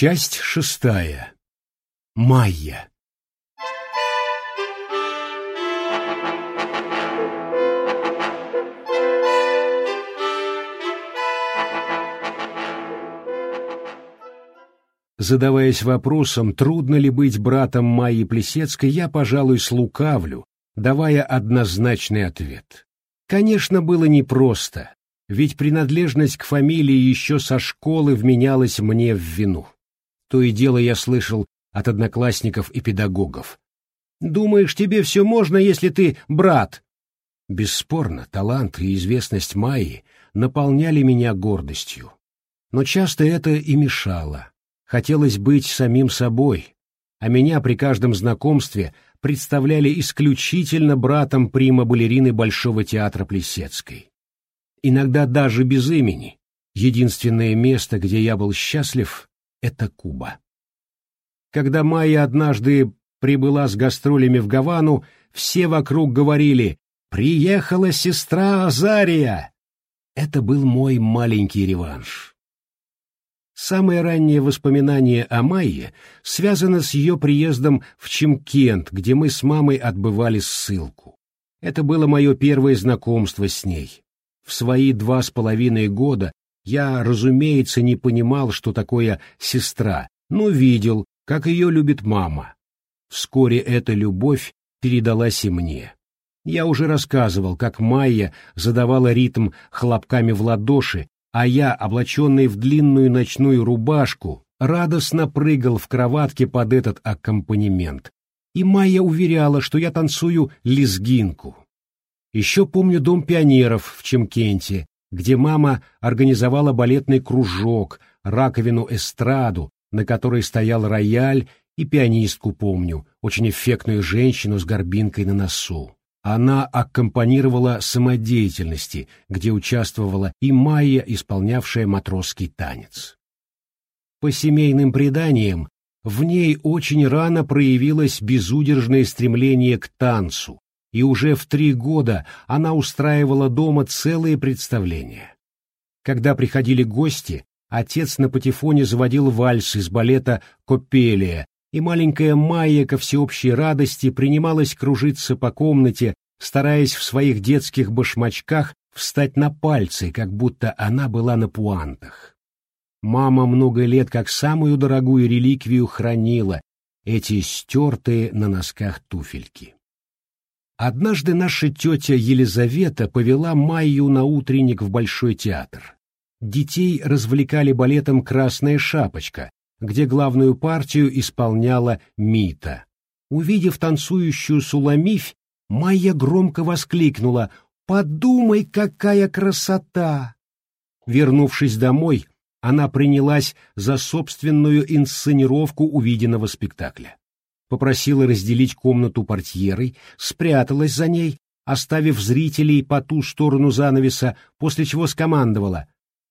Часть шестая. Майя. Задаваясь вопросом, трудно ли быть братом Майи Плесецкой, я, пожалуй, слукавлю, давая однозначный ответ. Конечно, было непросто, ведь принадлежность к фамилии еще со школы вменялась мне в вину. То и дело я слышал от одноклассников и педагогов. «Думаешь, тебе все можно, если ты брат?» Бесспорно, талант и известность Майи наполняли меня гордостью. Но часто это и мешало. Хотелось быть самим собой, а меня при каждом знакомстве представляли исключительно братом прима-балерины Большого театра Плесецкой. Иногда даже без имени. Единственное место, где я был счастлив, это Куба. Когда Майя однажды прибыла с гастролями в Гавану, все вокруг говорили «Приехала сестра Азария!» Это был мой маленький реванш. Самое раннее воспоминание о Майе связано с ее приездом в Чемкент, где мы с мамой отбывали ссылку. Это было мое первое знакомство с ней. В свои два с половиной года я, разумеется, не понимал, что такое сестра, но видел, как ее любит мама. Вскоре эта любовь передалась и мне. Я уже рассказывал, как Майя задавала ритм хлопками в ладоши, а я, облаченный в длинную ночную рубашку, радостно прыгал в кроватке под этот аккомпанемент. И Майя уверяла, что я танцую лезгинку. Еще помню дом пионеров в Чемкенте, где мама организовала балетный кружок, раковину эстраду, на которой стоял рояль, и пианистку помню, очень эффектную женщину с горбинкой на носу. Она аккомпанировала самодеятельности, где участвовала и Майя, исполнявшая матросский танец. По семейным преданиям, в ней очень рано проявилось безудержное стремление к танцу, и уже в три года она устраивала дома целые представления. Когда приходили гости, отец на патефоне заводил вальс из балета «Копелия», и маленькая Майя ко всеобщей радости принималась кружиться по комнате, стараясь в своих детских башмачках встать на пальцы, как будто она была на пуантах. Мама много лет как самую дорогую реликвию хранила эти стертые на носках туфельки. Однажды наша тетя Елизавета повела Майю на утренник в Большой театр. Детей развлекали балетом «Красная шапочка», где главную партию исполняла Мита. Увидев танцующую Суламифь, Майя громко воскликнула «Подумай, какая красота!». Вернувшись домой, она принялась за собственную инсценировку увиденного спектакля попросила разделить комнату портьерой, спряталась за ней, оставив зрителей по ту сторону занавеса, после чего скомандовала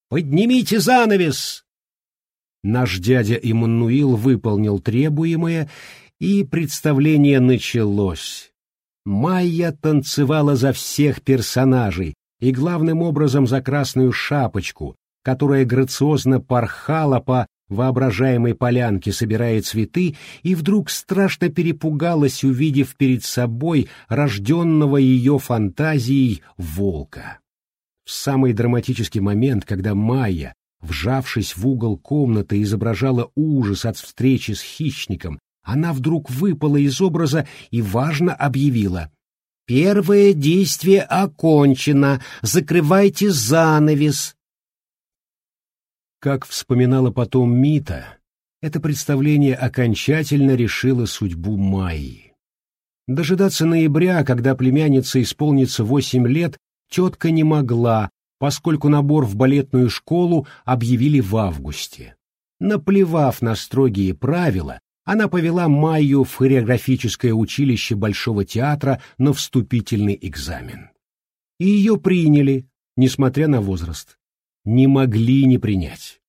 «Поднимите занавес!». Наш дядя Иммануил выполнил требуемое, и представление началось. Майя танцевала за всех персонажей, и главным образом за красную шапочку, которая грациозно порхала по воображаемой полянке собирая цветы, и вдруг страшно перепугалась, увидев перед собой рожденного ее фантазией волка. В самый драматический момент, когда Майя, вжавшись в угол комнаты, изображала ужас от встречи с хищником, она вдруг выпала из образа и важно объявила «Первое действие окончено, закрывайте занавес». Как вспоминала потом Мита, это представление окончательно решило судьбу Майи. Дожидаться ноября, когда племяннице исполнится восемь лет, тетка не могла, поскольку набор в балетную школу объявили в августе. Наплевав на строгие правила, она повела Майю в хореографическое училище Большого театра на вступительный экзамен. И ее приняли, несмотря на возраст не могли не принять.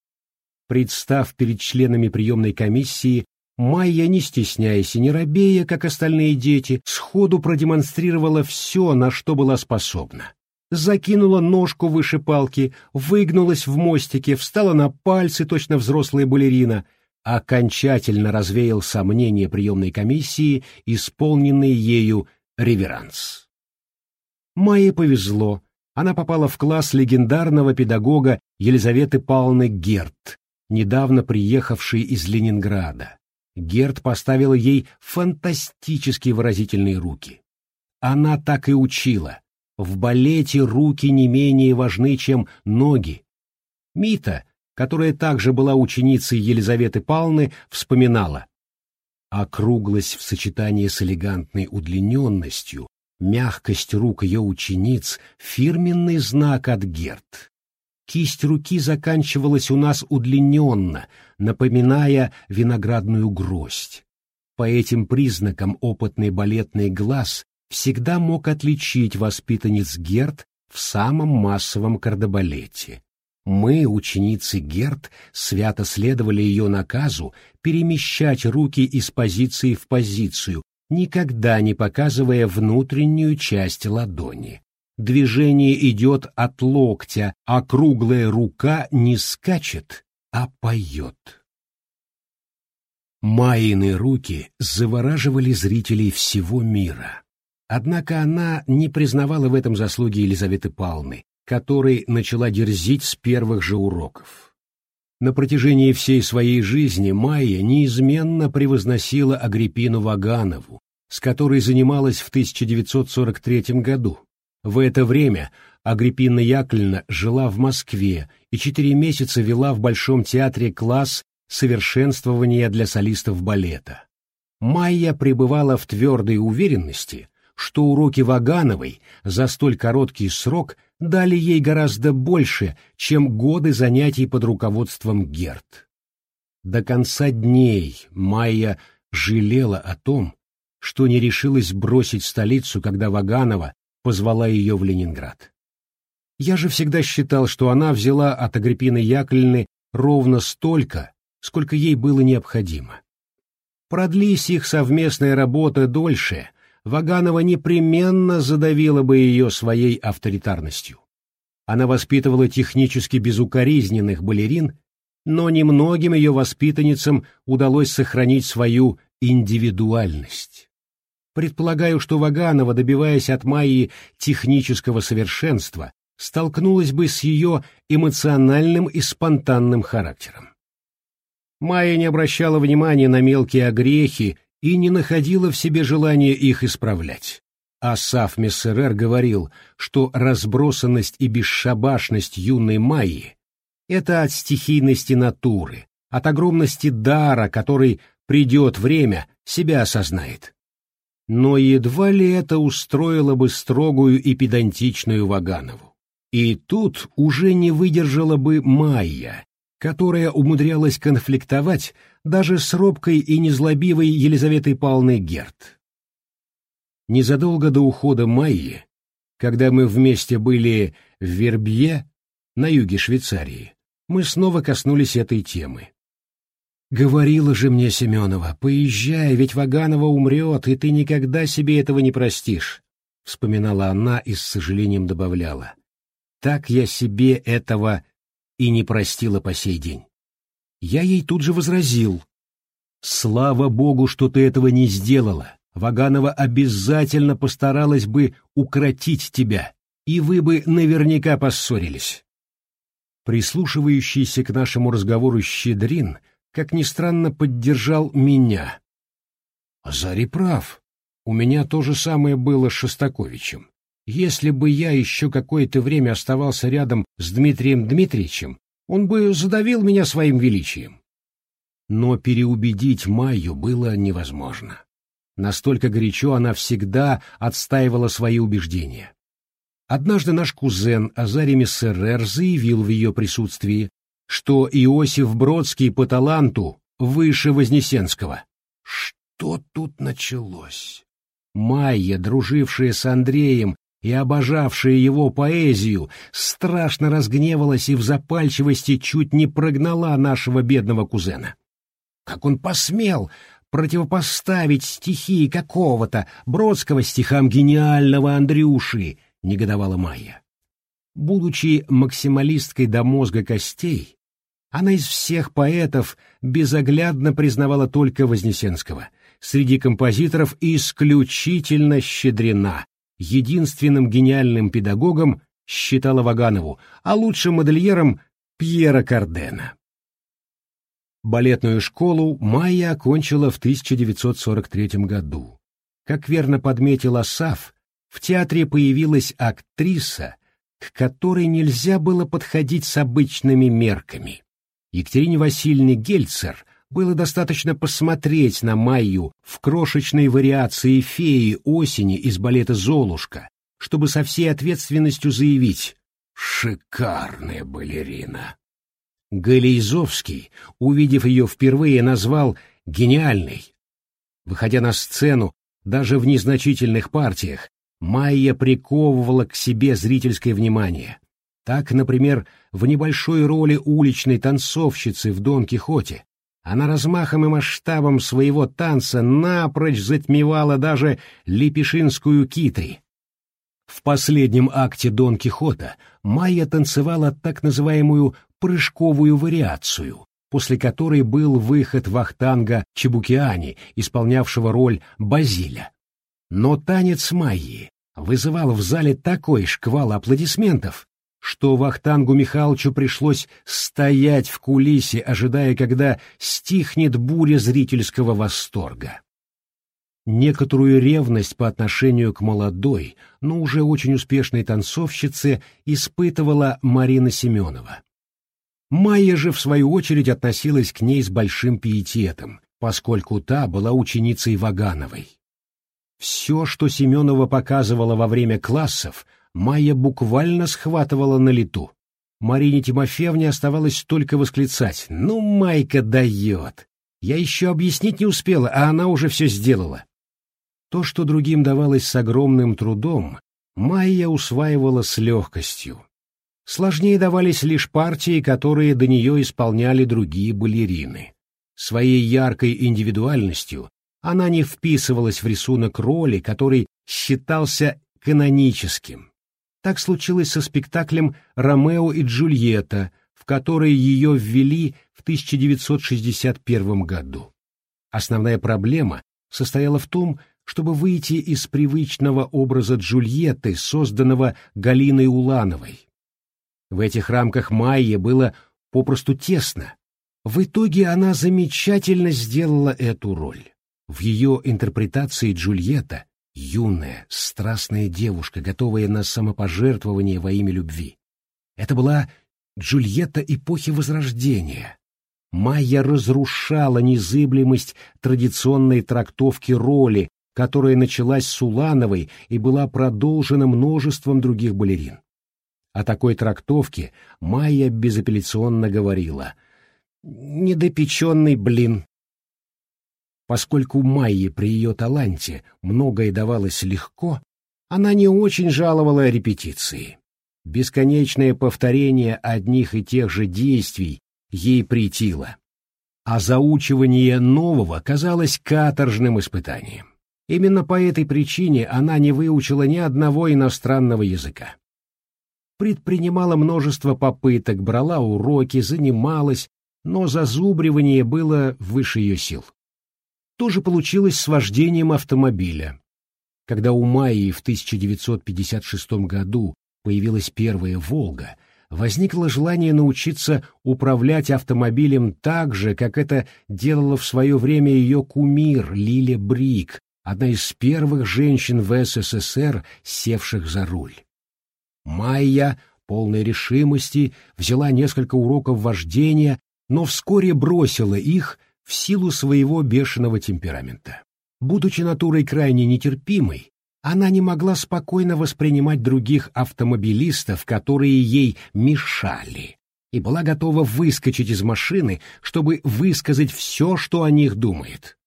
Представ перед членами приемной комиссии, Майя, не стесняясь и не робея, как остальные дети, сходу продемонстрировала все, на что была способна. Закинула ножку выше палки, выгнулась в мостике, встала на пальцы, точно взрослая балерина, окончательно развеял сомнения приемной комиссии, исполненный ею реверанс. Майе повезло, она попала в класс легендарного педагога Елизаветы Павловны Герт, недавно приехавшей из Ленинграда. Герт поставила ей фантастически выразительные руки. Она так и учила. В балете руки не менее важны, чем ноги. Мита, которая также была ученицей Елизаветы Павловны, вспоминала. Округлость в сочетании с элегантной удлиненностью, мягкость рук ее учениц — фирменный знак от Герт. Кисть руки заканчивалась у нас удлиненно, напоминая виноградную гроздь. По этим признакам опытный балетный глаз всегда мог отличить воспитанниц Герт в самом массовом кардебалете. Мы, ученицы Герт, свято следовали ее наказу перемещать руки из позиции в позицию, никогда не показывая внутреннюю часть ладони. Движение идет от локтя, а круглая рука не скачет, а поет. Майины руки завораживали зрителей всего мира. Однако она не признавала в этом заслуги Елизаветы Павловны, которой начала дерзить с первых же уроков. На протяжении всей своей жизни Майя неизменно превозносила Агриппину Ваганову, с которой занималась в 1943 году. В это время Агриппина Яковлевна жила в Москве и четыре месяца вела в Большом театре класс совершенствования для солистов балета. Майя пребывала в твердой уверенности, что уроки Вагановой за столь короткий срок – дали ей гораздо больше, чем годы занятий под руководством Герт. До конца дней Майя жалела о том, что не решилась бросить столицу, когда Ваганова позвала ее в Ленинград. Я же всегда считал, что она взяла от Агриппины Яковлевны ровно столько, сколько ей было необходимо. Продлись их совместная работа дольше, Ваганова непременно задавила бы ее своей авторитарностью. Она воспитывала технически безукоризненных балерин, но немногим ее воспитанницам удалось сохранить свою индивидуальность. Предполагаю, что Ваганова, добиваясь от Майи технического совершенства, столкнулась бы с ее эмоциональным и спонтанным характером. Майя не обращала внимания на мелкие огрехи и не находила в себе желания их исправлять. Асаф Мессерер говорил, что разбросанность и бесшабашность юной Майи — это от стихийности натуры, от огромности дара, который придет время, себя осознает. Но едва ли это устроило бы строгую и педантичную Ваганову. И тут уже не выдержала бы Майя, которая умудрялась конфликтовать даже с робкой и незлобивой Елизаветой Павловной Герт. Незадолго до ухода Майи, когда мы вместе были в Вербье, на юге Швейцарии, мы снова коснулись этой темы. «Говорила же мне Семенова, поезжай, ведь Ваганова умрет, и ты никогда себе этого не простишь», — вспоминала она и с сожалением добавляла. «Так я себе этого и не простила по сей день. Я ей тут же возразил. «Слава Богу, что ты этого не сделала. Ваганова обязательно постаралась бы укротить тебя, и вы бы наверняка поссорились». Прислушивающийся к нашему разговору Щедрин, как ни странно, поддержал меня. Зари прав. У меня то же самое было с Шостаковичем. Если бы я еще какое-то время оставался рядом с Дмитрием Дмитриевичем, он бы задавил меня своим величием. Но переубедить Майю было невозможно. Настолько горячо она всегда отстаивала свои убеждения. Однажды наш кузен Азари Мессерер заявил в ее присутствии, что Иосиф Бродский по таланту выше Вознесенского. Что тут началось? Майя, дружившая с Андреем и обожавшая его поэзию, страшно разгневалась и в запальчивости чуть не прогнала нашего бедного кузена. Как он посмел противопоставить стихи какого-то Бродского стихам гениального Андрюши, негодовала Майя. Будучи максималисткой до мозга костей, Она из всех поэтов безоглядно признавала только Вознесенского. Среди композиторов исключительно щедрена. Единственным гениальным педагогом считала Ваганову, а лучшим модельером — Пьера Кардена. Балетную школу Майя окончила в 1943 году. Как верно подметил Асаф, в театре появилась актриса, к которой нельзя было подходить с обычными мерками. Екатерине Васильевне Гельцер было достаточно посмотреть на Майю в крошечной вариации феи осени из балета «Золушка», чтобы со всей ответственностью заявить «Шикарная балерина». Галейзовский, увидев ее впервые, назвал «гениальной». Выходя на сцену, даже в незначительных партиях, Майя приковывала к себе зрительское внимание. Так, например, в небольшой роли уличной танцовщицы в «Дон Кихоте» она размахом и масштабом своего танца напрочь затмевала даже лепешинскую китри. В последнем акте Дон Кихота Майя танцевала так называемую прыжковую вариацию, после которой был выход Вахтанга Чебукиани, исполнявшего роль Базиля. Но танец Майи вызывал в зале такой шквал аплодисментов, что Вахтангу Михайловичу пришлось стоять в кулисе, ожидая, когда стихнет буря зрительского восторга. Некоторую ревность по отношению к молодой, но уже очень успешной танцовщице испытывала Марина Семенова. Майя же, в свою очередь, относилась к ней с большим пиететом, поскольку та была ученицей Вагановой. Все, что Семенова показывала во время классов, Майя буквально схватывала на лету. Марине Тимофеевне оставалось только восклицать «Ну, Майка дает!» Я еще объяснить не успела, а она уже все сделала. То, что другим давалось с огромным трудом, Майя усваивала с легкостью. Сложнее давались лишь партии, которые до нее исполняли другие балерины. Своей яркой индивидуальностью она не вписывалась в рисунок роли, который считался каноническим. Так случилось со спектаклем «Ромео и Джульетта», в который ее ввели в 1961 году. Основная проблема состояла в том, чтобы выйти из привычного образа Джульетты, созданного Галиной Улановой. В этих рамках Майе было попросту тесно. В итоге она замечательно сделала эту роль. В ее интерпретации Джульетта — юная, страстная девушка, готовая на самопожертвование во имя любви. Это была Джульетта эпохи Возрождения. Майя разрушала незыблемость традиционной трактовки роли, которая началась с Улановой и была продолжена множеством других балерин. О такой трактовке Майя безапелляционно говорила «Недопеченный блин». Поскольку Майе при ее таланте многое давалось легко, она не очень жаловала репетиции. Бесконечное повторение одних и тех же действий ей претило, а заучивание нового казалось каторжным испытанием. Именно по этой причине она не выучила ни одного иностранного языка. Предпринимала множество попыток, брала уроки, занималась, но зазубривание было выше ее сил. То же получилось с вождением автомобиля. Когда у Майи в 1956 году появилась первая «Волга», возникло желание научиться управлять автомобилем так же, как это делала в свое время ее кумир Лиля Брик, одна из первых женщин в СССР, севших за руль. Майя, полной решимости, взяла несколько уроков вождения, но вскоре бросила их в силу своего бешеного темперамента. Будучи натурой крайне нетерпимой, она не могла спокойно воспринимать других автомобилистов, которые ей мешали, и была готова выскочить из машины, чтобы высказать все, что о них думает.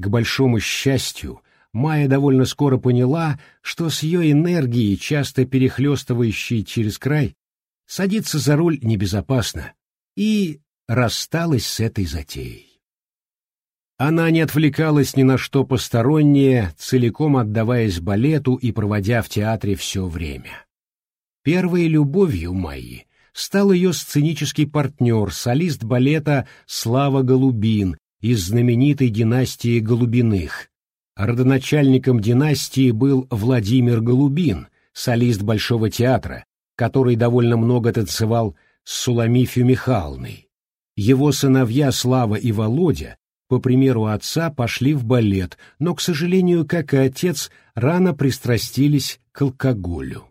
К большому счастью, Майя довольно скоро поняла, что с ее энергией, часто перехлестывающей через край, садиться за руль небезопасно, и рассталась с этой затеей. Она не отвлекалась ни на что постороннее, целиком отдаваясь балету и проводя в театре все время. Первой любовью Майи стал ее сценический партнер, солист балета Слава Голубин из знаменитой династии Голубиных. Родоначальником династии был Владимир Голубин, солист Большого театра, который довольно много танцевал с Суламифью Михайловной. Его сыновья Слава и Володя, по примеру отца, пошли в балет, но, к сожалению, как и отец, рано пристрастились к алкоголю.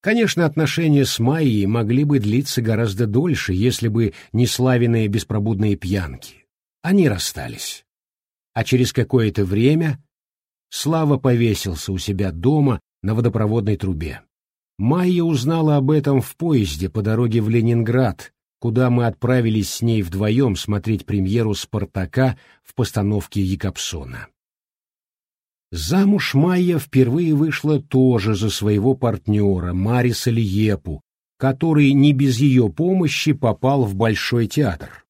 Конечно, отношения с Майей могли бы длиться гораздо дольше, если бы не славенные беспробудные пьянки. Они расстались. А через какое-то время Слава повесился у себя дома на водопроводной трубе. Майя узнала об этом в поезде по дороге в Ленинград, куда мы отправились с ней вдвоем смотреть премьеру «Спартака» в постановке Якобсона. Замуж Майя впервые вышла тоже за своего партнера, Мариса Лиепу, который не без ее помощи попал в Большой театр.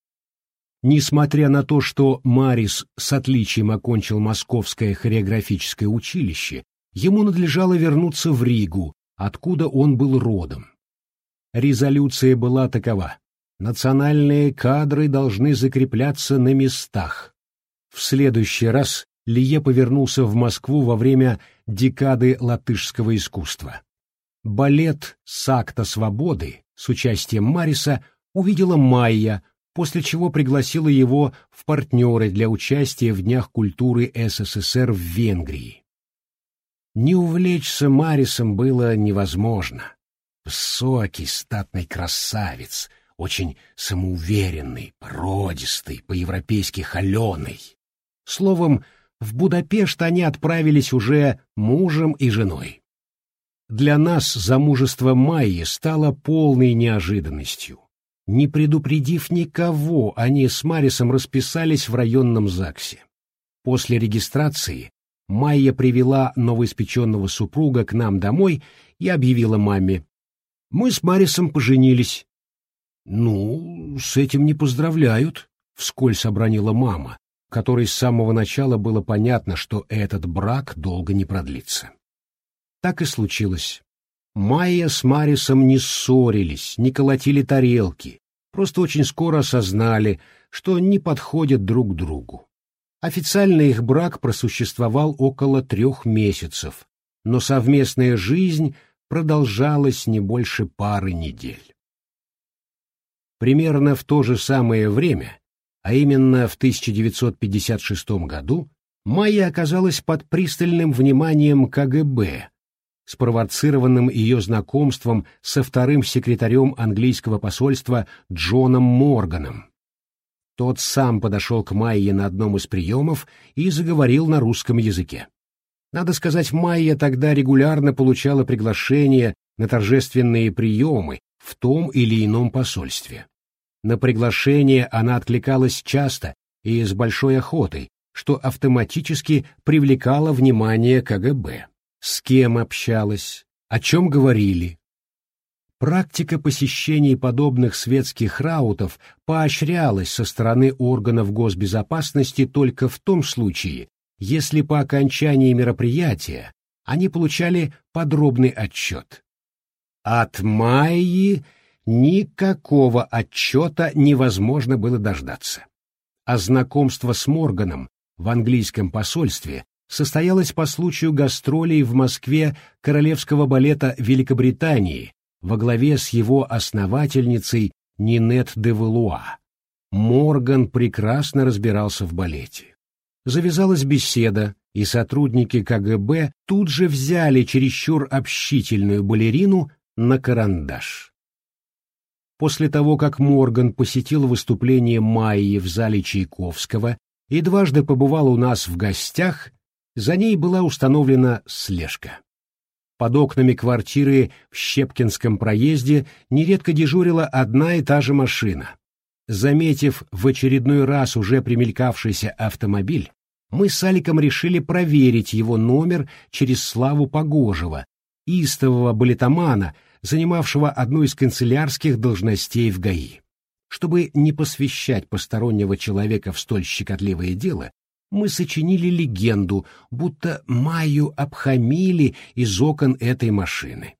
Несмотря на то, что Марис с отличием окончил Московское хореографическое училище, ему надлежало вернуться в Ригу, откуда он был родом. Резолюция была такова. Национальные кадры должны закрепляться на местах. В следующий раз Лие повернулся в Москву во время декады латышского искусства. Балет «Сакта свободы» с участием Мариса увидела Майя, после чего пригласила его в партнеры для участия в Днях культуры СССР в Венгрии. Не увлечься Марисом было невозможно. Высокий, статный красавец, очень самоуверенный, породистый, по-европейски холеный. Словом, в Будапешт они отправились уже мужем и женой. Для нас замужество Майи стало полной неожиданностью. Не предупредив никого, они с Марисом расписались в районном ЗАГСе. После регистрации Майя привела новоиспеченного супруга к нам домой и объявила маме. «Мы с Марисом поженились». «Ну, с этим не поздравляют», — вскользь обронила мама, которой с самого начала было понятно, что этот брак долго не продлится. Так и случилось. Майя с Марисом не ссорились, не колотили тарелки, просто очень скоро осознали, что не подходят друг другу. Официально их брак просуществовал около трех месяцев, но совместная жизнь продолжалась не больше пары недель. Примерно в то же самое время, а именно в 1956 году, Майя оказалась под пристальным вниманием КГБ, спровоцированным ее знакомством со вторым секретарем английского посольства Джоном Морганом. Тот сам подошел к Майе на одном из приемов и заговорил на русском языке. Надо сказать, Майя тогда регулярно получала приглашения на торжественные приемы в том или ином посольстве. На приглашение она откликалась часто и с большой охотой, что автоматически привлекало внимание КГБ с кем общалась, о чем говорили. Практика посещений подобных светских раутов поощрялась со стороны органов госбезопасности только в том случае, если по окончании мероприятия они получали подробный отчет. От Майи никакого отчета невозможно было дождаться. А знакомство с Морганом в английском посольстве состоялась по случаю гастролей в Москве Королевского балета Великобритании во главе с его основательницей Нинет де Валуа. Морган прекрасно разбирался в балете. Завязалась беседа, и сотрудники КГБ тут же взяли чересчур общительную балерину на карандаш. После того, как Морган посетил выступление Майи в зале Чайковского и дважды побывал у нас в гостях, за ней была установлена слежка. Под окнами квартиры в Щепкинском проезде нередко дежурила одна и та же машина. Заметив в очередной раз уже примелькавшийся автомобиль, мы с Аликом решили проверить его номер через Славу Погожего, истового балетомана, занимавшего одну из канцелярских должностей в ГАИ. Чтобы не посвящать постороннего человека в столь щекотливое дело, мы сочинили легенду, будто Майю обхамили из окон этой машины.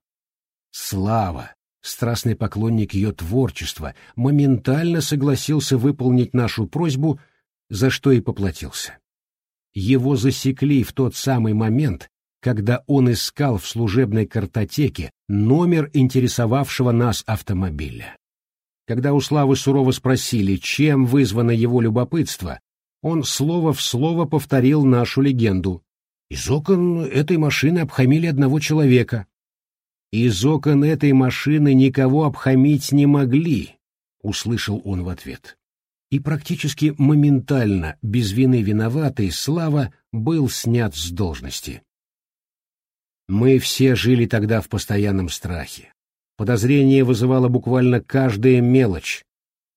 Слава, страстный поклонник ее творчества, моментально согласился выполнить нашу просьбу, за что и поплатился. Его засекли в тот самый момент, когда он искал в служебной картотеке номер интересовавшего нас автомобиля. Когда у Славы сурово спросили, чем вызвано его любопытство, он слово в слово повторил нашу легенду. Из окон этой машины обхамили одного человека. Из окон этой машины никого обхамить не могли, услышал он в ответ. И практически моментально, без вины виноватый, Слава был снят с должности. Мы все жили тогда в постоянном страхе. Подозрение вызывало буквально каждая мелочь.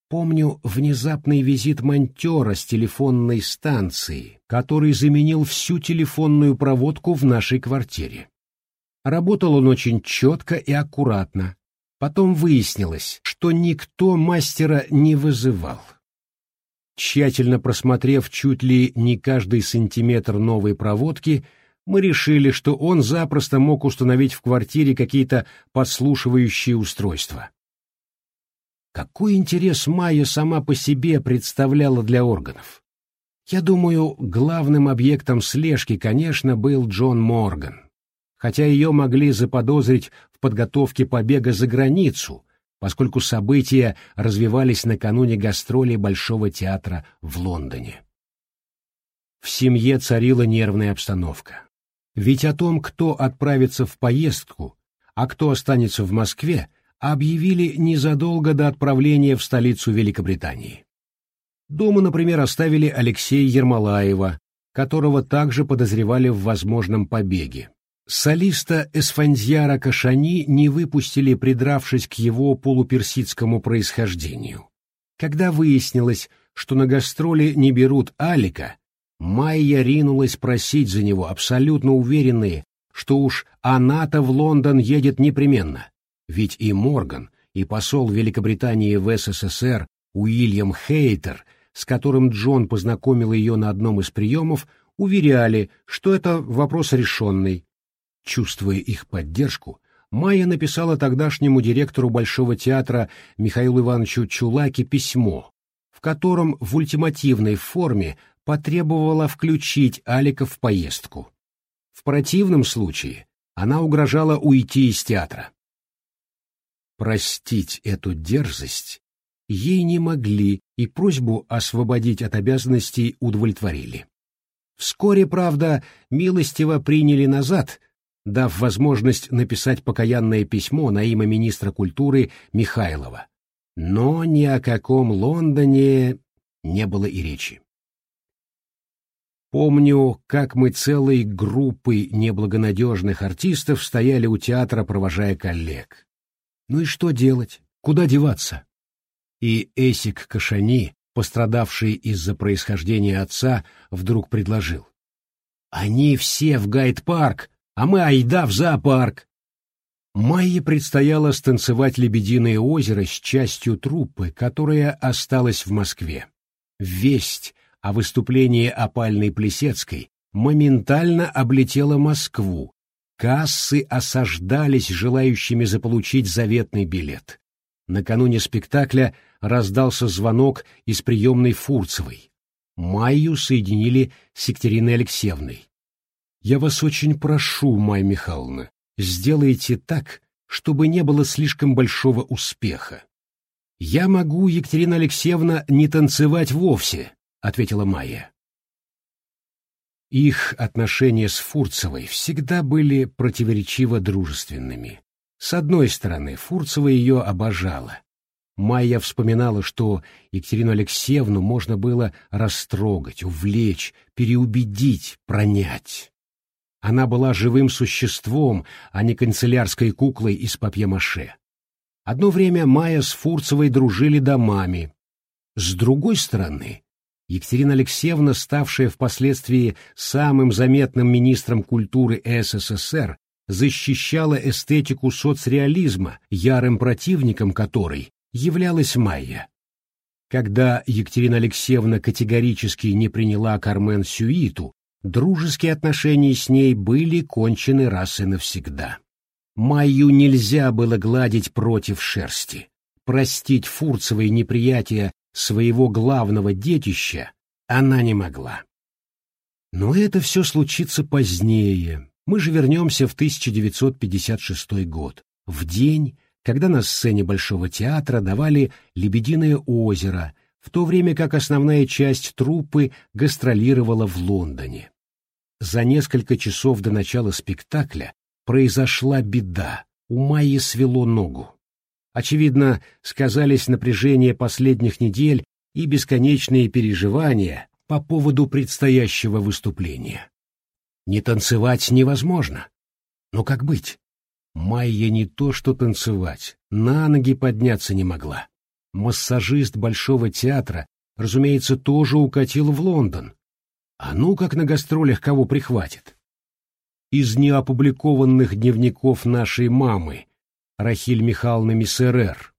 Помню внезапный визит монтера с телефонной станции, который заменил всю телефонную проводку в нашей квартире. Работал он очень четко и аккуратно. Потом выяснилось, что никто мастера не вызывал. Тщательно просмотрев чуть ли не каждый сантиметр новой проводки, мы решили, что он запросто мог установить в квартире какие-то подслушивающие устройства. Какой интерес Майя сама по себе представляла для органов? Я думаю, главным объектом слежки, конечно, был Джон Морган. Хотя ее могли заподозрить в подготовке побега за границу, поскольку события развивались накануне гастролей Большого театра в Лондоне. В семье царила нервная обстановка. Ведь о том, кто отправится в поездку, а кто останется в Москве, объявили незадолго до отправления в столицу Великобритании. Дома, например, оставили Алексея Ермолаева, которого также подозревали в возможном побеге. Солиста Эсфандьяра Кашани не выпустили, придравшись к его полуперсидскому происхождению. Когда выяснилось, что на гастроли не берут Алика, Майя ринулась просить за него, абсолютно уверенные, что уж она-то в Лондон едет непременно. Ведь и Морган, и посол Великобритании в СССР Уильям Хейтер, с которым Джон познакомил ее на одном из приемов, уверяли, что это вопрос решенный. Чувствуя их поддержку, Майя написала тогдашнему директору Большого театра Михаилу Ивановичу Чулаке письмо, в котором в ультимативной форме потребовала включить Алика в поездку. В противном случае она угрожала уйти из театра. Простить эту дерзость ей не могли и просьбу освободить от обязанностей удовлетворили. Вскоре, правда, милостиво приняли назад, дав возможность написать покаянное письмо на имя министра культуры Михайлова. Но ни о каком Лондоне не было и речи. Помню, как мы целой группой неблагонадежных артистов стояли у театра, провожая коллег. Ну и что делать? Куда деваться? И Эсик Кашани, пострадавший из-за происхождения отца, вдруг предложил. «Они все в гайд-парк, а мы айда в зоопарк!» Майе предстояло станцевать «Лебединое озеро» с частью труппы, которая осталась в Москве. Весть о выступлении опальной Плесецкой моментально облетела Москву. Кассы осаждались желающими заполучить заветный билет. Накануне спектакля раздался звонок из приемной Фурцевой. Майю соединили с Екатериной Алексеевной. «Я вас очень прошу, Майя Михайловна, сделайте так, чтобы не было слишком большого успеха. Я могу, Екатерина Алексеевна, не танцевать вовсе, — ответила Майя. Их отношения с Фурцевой всегда были противоречиво дружественными. С одной стороны, Фурцева ее обожала. Майя вспоминала, что Екатерину Алексеевну можно было растрогать, увлечь, переубедить, пронять. Она была живым существом, а не канцелярской куклой из папье-маше. Одно время Майя с Фурцевой дружили домами. С другой стороны, Екатерина Алексеевна, ставшая впоследствии самым заметным министром культуры СССР, защищала эстетику соцреализма, ярым противником которой являлась Майя. Когда Екатерина Алексеевна категорически не приняла Кармен Сюиту, дружеские отношения с ней были кончены раз и навсегда. Майю нельзя было гладить против шерсти. Простить Фурцевой неприятие своего главного детища она не могла. Но это все случится позднее. Мы же вернемся в 1956 год, в день, когда на сцене Большого театра давали «Лебединое озеро», в то время как основная часть труппы гастролировала в Лондоне. За несколько часов до начала спектакля произошла беда, у Майи свело ногу. Очевидно, сказались напряжение последних недель и бесконечные переживания по поводу предстоящего выступления. Не танцевать невозможно. Но как быть? Майя не то что танцевать, на ноги подняться не могла. Массажист Большого театра, разумеется, тоже укатил в Лондон. А ну как на гастролях кого прихватит? Из неопубликованных дневников нашей мамы, Рахиль Михайловны Миссерер.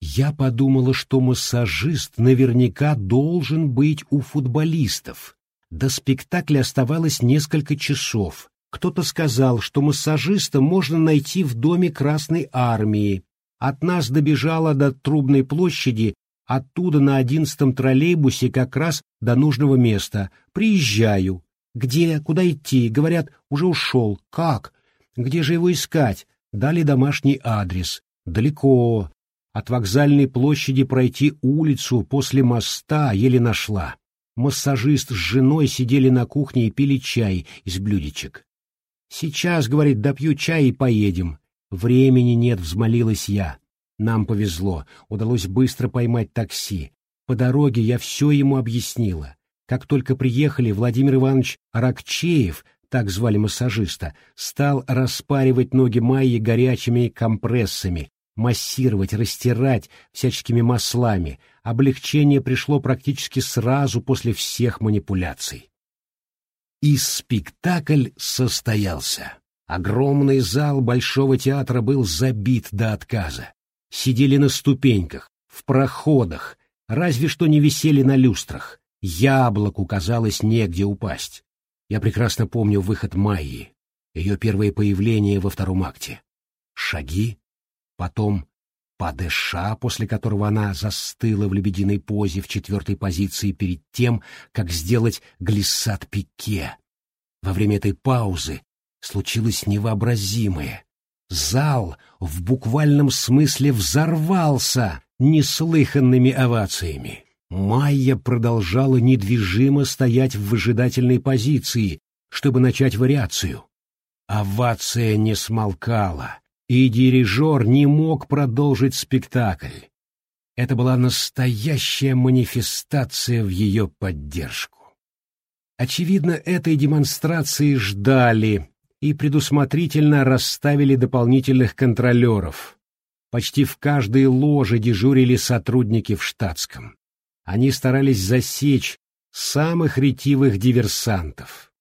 Я подумала, что массажист наверняка должен быть у футболистов. До спектакля оставалось несколько часов. Кто-то сказал, что массажиста можно найти в доме Красной Армии. От нас добежала до Трубной площади, оттуда на одиннадцатом троллейбусе как раз до нужного места. Приезжаю. Где? Куда идти? Говорят, уже ушел. Как? Где же его искать? Дали домашний адрес. Далеко. От вокзальной площади пройти улицу после моста еле нашла. Массажист с женой сидели на кухне и пили чай из блюдечек. «Сейчас, — говорит, — допью чай и поедем. Времени нет, — взмолилась я. Нам повезло, удалось быстро поймать такси. По дороге я все ему объяснила. Как только приехали, Владимир Иванович Аракчеев, так звали массажиста, стал распаривать ноги Майи горячими компрессами, массировать, растирать всяческими маслами. Облегчение пришло практически сразу после всех манипуляций. И спектакль состоялся. Огромный зал Большого театра был забит до отказа. Сидели на ступеньках, в проходах, разве что не висели на люстрах. Яблоку казалось негде упасть. Я прекрасно помню выход Майи, ее первое появление во втором акте. Шаги, потом падеша, после которого она застыла в лебединой позе в четвертой позиции перед тем, как сделать глиссад-пике. Во время этой паузы случилось невообразимое. Зал в буквальном смысле взорвался неслыханными овациями. Майя продолжала недвижимо стоять в выжидательной позиции, чтобы начать вариацию. Овация не смолкала, и дирижер не мог продолжить спектакль. Это была настоящая манифестация в ее поддержку. Очевидно, этой демонстрации ждали и предусмотрительно расставили дополнительных контролеров. Почти в каждой ложе дежурили сотрудники в штатском. Они старались засечь самых ретивых диверсантов.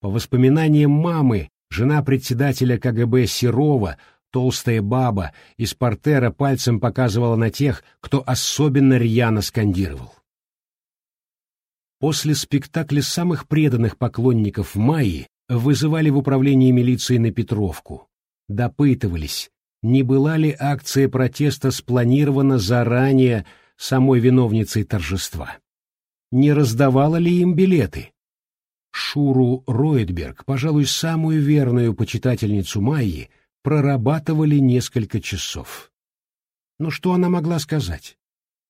По воспоминаниям мамы, жена председателя КГБ Серова Толстая баба из портера пальцем показывала на тех, кто особенно рьяно скандировал. После спектакля самых преданных поклонников Майи вызывали в управление милиции на Петровку. Допытывались, не была ли акция протеста спланирована заранее самой виновницей торжества. Не раздавала ли им билеты? Шуру Ройтберг, пожалуй, самую верную почитательницу Майи, прорабатывали несколько часов. Но что она могла сказать?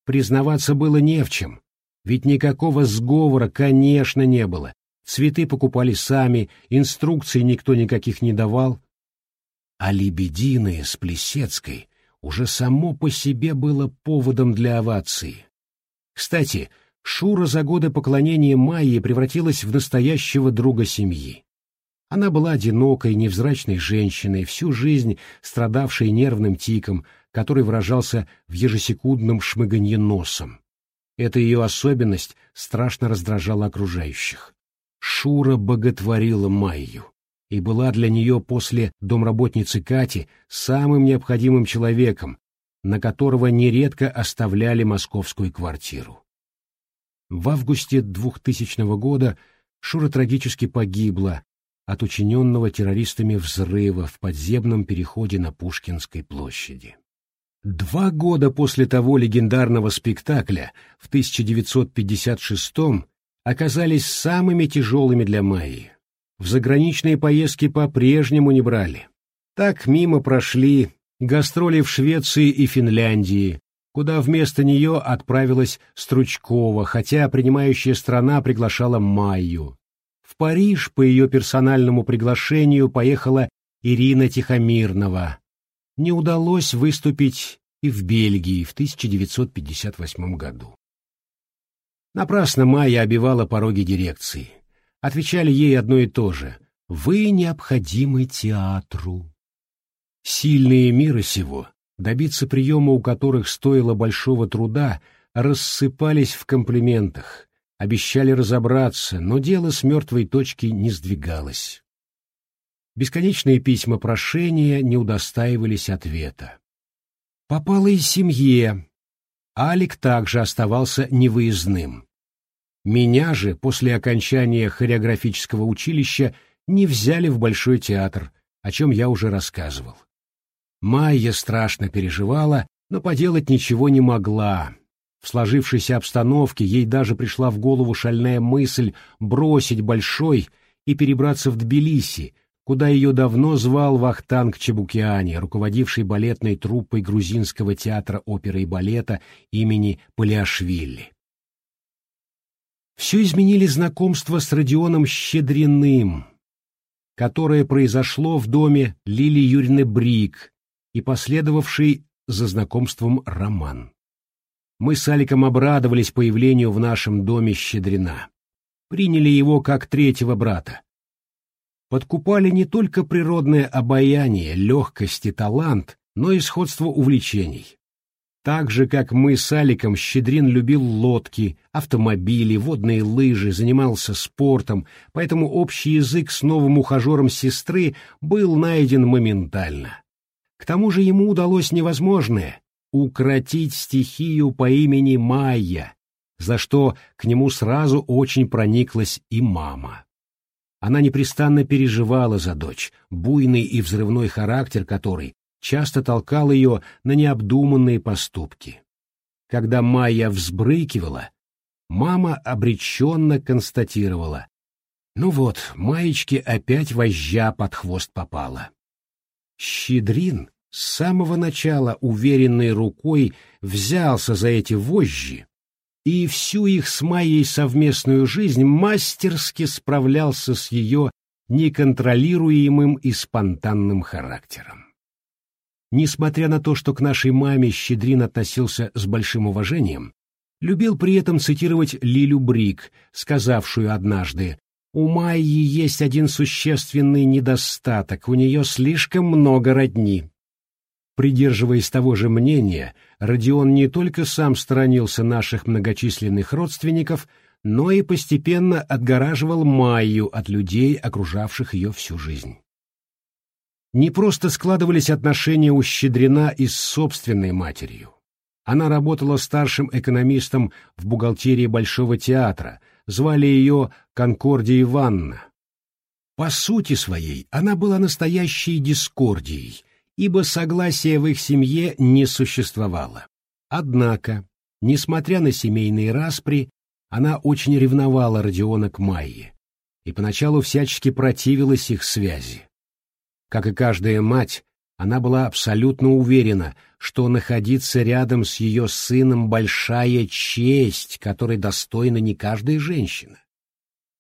Признаваться было не в чем, ведь никакого сговора, конечно, не было. Цветы покупали сами, инструкций никто никаких не давал. А лебединое с Плесецкой уже само по себе было поводом для овации. Кстати, Шура за годы поклонения Майи превратилась в настоящего друга семьи. Она была одинокой, невзрачной женщиной, всю жизнь страдавшей нервным тиком, который выражался в ежесекундном шмыганье носом. Эта ее особенность страшно раздражала окружающих. Шура боготворила Майю и была для нее после домработницы Кати самым необходимым человеком, на которого нередко оставляли московскую квартиру. В августе 2000 года Шура трагически погибла, от учиненного террористами взрыва в подземном переходе на Пушкинской площади. Два года после того легендарного спектакля в 1956 оказались самыми тяжелыми для Майи. В заграничные поездки по-прежнему не брали. Так мимо прошли гастроли в Швеции и Финляндии, куда вместо нее отправилась Стручкова, хотя принимающая страна приглашала Майю. В Париж по ее персональному приглашению поехала Ирина Тихомирнова, не удалось выступить и в Бельгии в 1958 году. Напрасно Майя обивала пороги дирекции. Отвечали ей одно и то же «Вы необходимы театру». Сильные мира сего, добиться приема у которых стоило большого труда, рассыпались в комплиментах, обещали разобраться, но дело с мертвой точки не сдвигалось. Бесконечные письма прошения не удостаивались ответа. Попало и семье. Алик также оставался невыездным. Меня же после окончания хореографического училища не взяли в Большой театр, о чем я уже рассказывал. Майя страшно переживала, но поделать ничего не могла. В сложившейся обстановке ей даже пришла в голову шальная мысль бросить Большой и перебраться в Тбилиси, куда ее давно звал Вахтанг Чебукиани, руководивший балетной труппой грузинского театра оперы и балета имени Палиашвили. Все изменили знакомство с Родионом Щедриным, которое произошло в доме Лили Юрьевны Брик и последовавший за знакомством роман. Мы с Аликом обрадовались появлению в нашем доме Щедрина. Приняли его как третьего брата подкупали не только природное обаяние, легкость и талант, но и сходство увлечений. Так же, как мы с Аликом, Щедрин любил лодки, автомобили, водные лыжи, занимался спортом, поэтому общий язык с новым ухажером сестры был найден моментально. К тому же ему удалось невозможное — укротить стихию по имени Майя, за что к нему сразу очень прониклась и мама. Она непрестанно переживала за дочь, буйный и взрывной характер которой часто толкал ее на необдуманные поступки. Когда Майя взбрыкивала, мама обреченно констатировала. Ну вот, Маечке опять вожжа под хвост попала. Щедрин с самого начала уверенной рукой взялся за эти вожжи и всю их с Майей совместную жизнь мастерски справлялся с ее неконтролируемым и спонтанным характером. Несмотря на то, что к нашей маме Щедрин относился с большим уважением, любил при этом цитировать Лилю Брик, сказавшую однажды «У Майи есть один существенный недостаток, у нее слишком много родни». Придерживаясь того же мнения, Родион не только сам сторонился наших многочисленных родственников, но и постепенно отгораживал Майю от людей, окружавших ее всю жизнь. Не просто складывались отношения у Щедрина и с собственной матерью. Она работала старшим экономистом в бухгалтерии Большого театра, звали ее Конкордия Ивановна. По сути своей она была настоящей дискордией, ибо согласия в их семье не существовало. Однако, несмотря на семейные распри, она очень ревновала Родиона к Майе и поначалу всячески противилась их связи. Как и каждая мать, она была абсолютно уверена, что находиться рядом с ее сыном — большая честь, которой достойна не каждая женщина.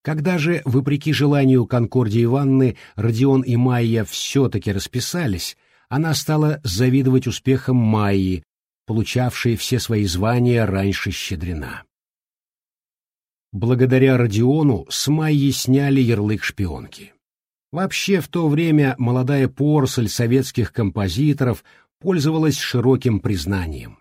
Когда же, вопреки желанию Конкордии Ивановны, Родион и Майя все-таки расписались, она стала завидовать успехам Майи, получавшей все свои звания раньше Щедрина. Благодаря Родиону с Майи сняли ярлык шпионки. Вообще в то время молодая порсель советских композиторов пользовалась широким признанием.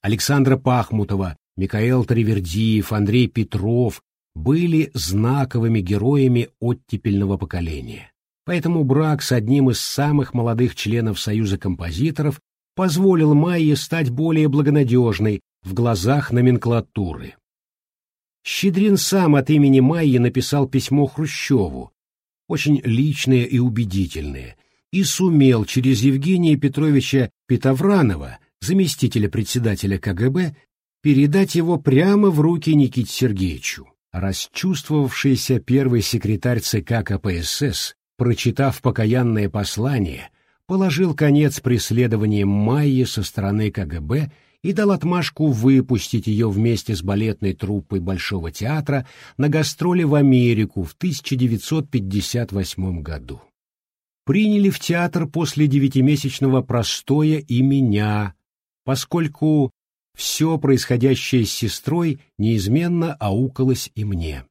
Александра Пахмутова, Михаил Тривердиев, Андрей Петров были знаковыми героями оттепельного поколения. Поэтому брак с одним из самых молодых членов Союза композиторов позволил Майе стать более благонадежной в глазах номенклатуры. Щедрин сам от имени Майи написал письмо Хрущеву, очень личные и убедительные, и сумел через Евгения Петровича Петовранова, заместителя председателя КГБ, передать его прямо в руки Никите Сергеевичу. Расчувствовавшийся первый секретарь ЦК КПСС, прочитав покаянное послание, положил конец преследованиям Майи со стороны КГБ и дал отмашку выпустить ее вместе с балетной труппой Большого театра на гастроли в Америку в 1958 году. Приняли в театр после девятимесячного простоя и меня, поскольку все происходящее с сестрой неизменно аукалось и мне.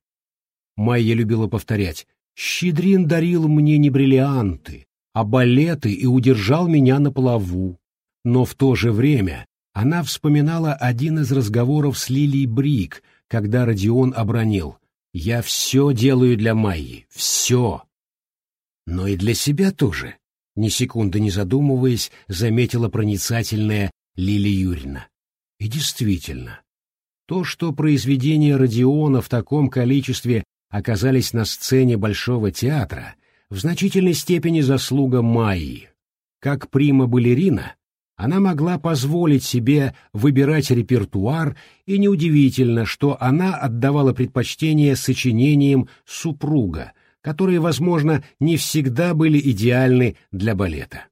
Майя любила повторять «Щедрин дарил мне не бриллианты, а балеты и удержал меня на плаву». Но в то же время она вспоминала один из разговоров с Лилией Брик, когда Родион обронил «Я все делаю для Майи, все». Но и для себя тоже, ни секунды не задумываясь, заметила проницательная Лилия Юрьевна. И действительно, то, что произведения Родиона в таком количестве оказались на сцене Большого театра, в значительной степени заслуга Майи. Как прима-балерина, она могла позволить себе выбирать репертуар, и неудивительно, что она отдавала предпочтение сочинениям супруга, которые, возможно, не всегда были идеальны для балета.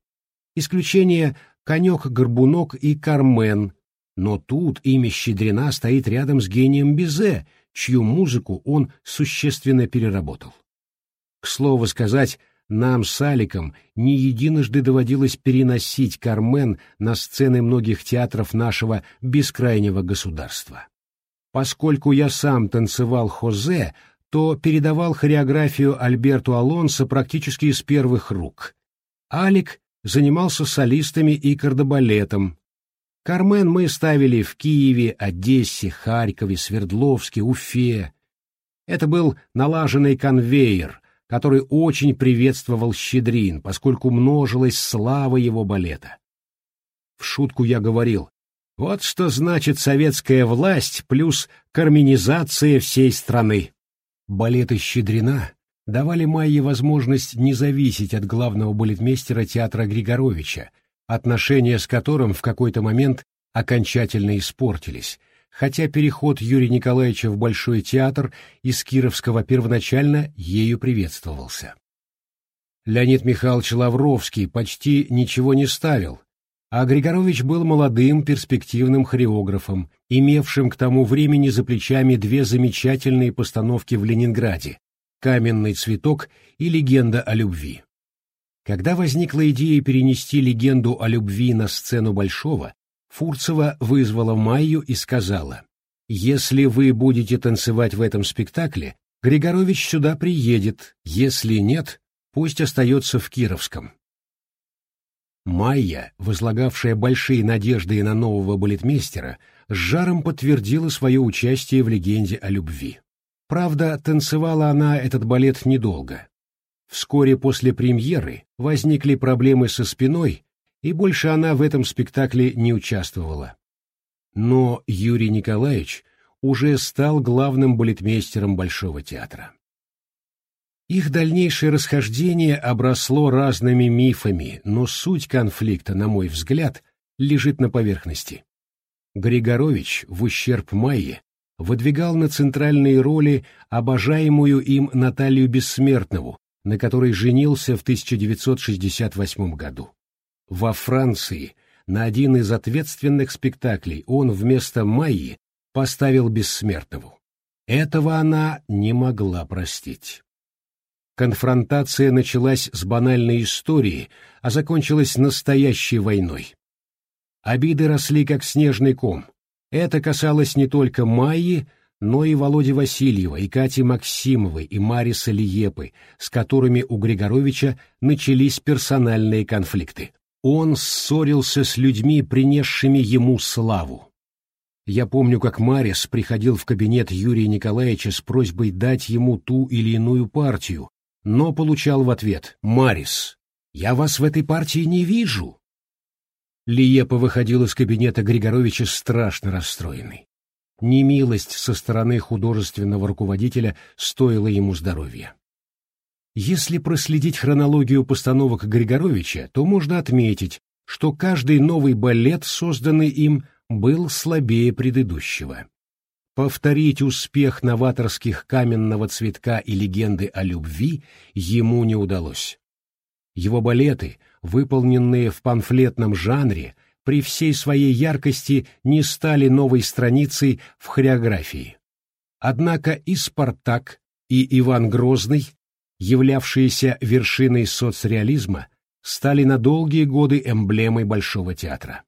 Исключение «Конек-горбунок» и «Кармен», но тут имя Щедрина стоит рядом с гением Бизе, чью музыку он существенно переработал. К слову сказать, нам с Аликом не единожды доводилось переносить Кармен на сцены многих театров нашего бескрайнего государства. Поскольку я сам танцевал Хозе, то передавал хореографию Альберту Алонсо практически из первых рук. Алик занимался солистами и кардебалетом, Кармен мы ставили в Киеве, Одессе, Харькове, Свердловске, Уфе. Это был налаженный конвейер, который очень приветствовал Щедрин, поскольку множилась слава его балета. В шутку я говорил, вот что значит советская власть плюс карменизация всей страны. Балеты Щедрина давали Майе возможность не зависеть от главного балетмейстера театра Григоровича, отношения с которым в какой-то момент окончательно испортились, хотя переход Юрия Николаевича в Большой театр из Кировского первоначально ею приветствовался. Леонид Михайлович Лавровский почти ничего не ставил, а Григорович был молодым перспективным хореографом, имевшим к тому времени за плечами две замечательные постановки в Ленинграде «Каменный цветок» и «Легенда о любви». Когда возникла идея перенести легенду о любви на сцену Большого, Фурцева вызвала Майю и сказала, «Если вы будете танцевать в этом спектакле, Григорович сюда приедет, если нет, пусть остается в Кировском». Майя, возлагавшая большие надежды на нового балетмейстера, с жаром подтвердила свое участие в легенде о любви. Правда, танцевала она этот балет недолго. Вскоре после премьеры возникли проблемы со спиной, и больше она в этом спектакле не участвовала. Но Юрий Николаевич уже стал главным балетмейстером Большого театра. Их дальнейшее расхождение обросло разными мифами, но суть конфликта, на мой взгляд, лежит на поверхности. Григорович в ущерб Майе выдвигал на центральные роли обожаемую им Наталью Бессмертнову, на которой женился в 1968 году. Во Франции на один из ответственных спектаклей он вместо Майи поставил Бессмертнову. Этого она не могла простить. Конфронтация началась с банальной истории, а закончилась настоящей войной. Обиды росли как снежный ком. Это касалось не только Майи, но и Володи Васильева, и Кати Максимовой, и Мариса Лиепы, с которыми у Григоровича начались персональные конфликты. Он ссорился с людьми, принесшими ему славу. Я помню, как Марис приходил в кабинет Юрия Николаевича с просьбой дать ему ту или иную партию, но получал в ответ «Марис, я вас в этой партии не вижу». Лиепа выходил из кабинета Григоровича страшно расстроенный. Немилость со стороны художественного руководителя стоила ему здоровья. Если проследить хронологию постановок Григоровича, то можно отметить, что каждый новый балет, созданный им, был слабее предыдущего. Повторить успех новаторских «Каменного цветка» и «Легенды о любви» ему не удалось. Его балеты, выполненные в памфлетном жанре, при всей своей яркости не стали новой страницей в хореографии. Однако и «Спартак», и «Иван Грозный», являвшиеся вершиной соцреализма, стали на долгие годы эмблемой Большого театра.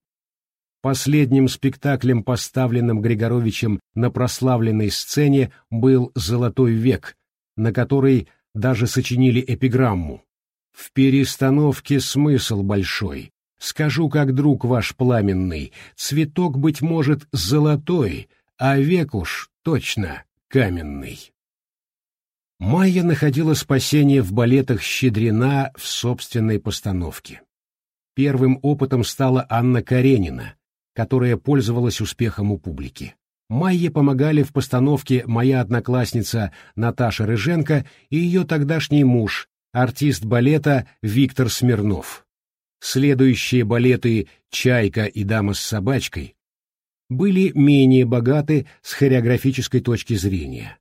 Последним спектаклем, поставленным Григоровичем на прославленной сцене, был «Золотой век», на который даже сочинили эпиграмму. В перестановке смысл большой. Скажу, как друг ваш пламенный, цветок, быть может, золотой, а век уж точно каменный. Майя находила спасение в балетах «Щедрина» в собственной постановке. Первым опытом стала Анна Каренина, которая пользовалась успехом у публики. Майе помогали в постановке моя одноклассница Наташа Рыженко и ее тогдашний муж, артист балета Виктор Смирнов. Следующие балеты «Чайка» и «Дама с собачкой» были менее богаты с хореографической точки зрения.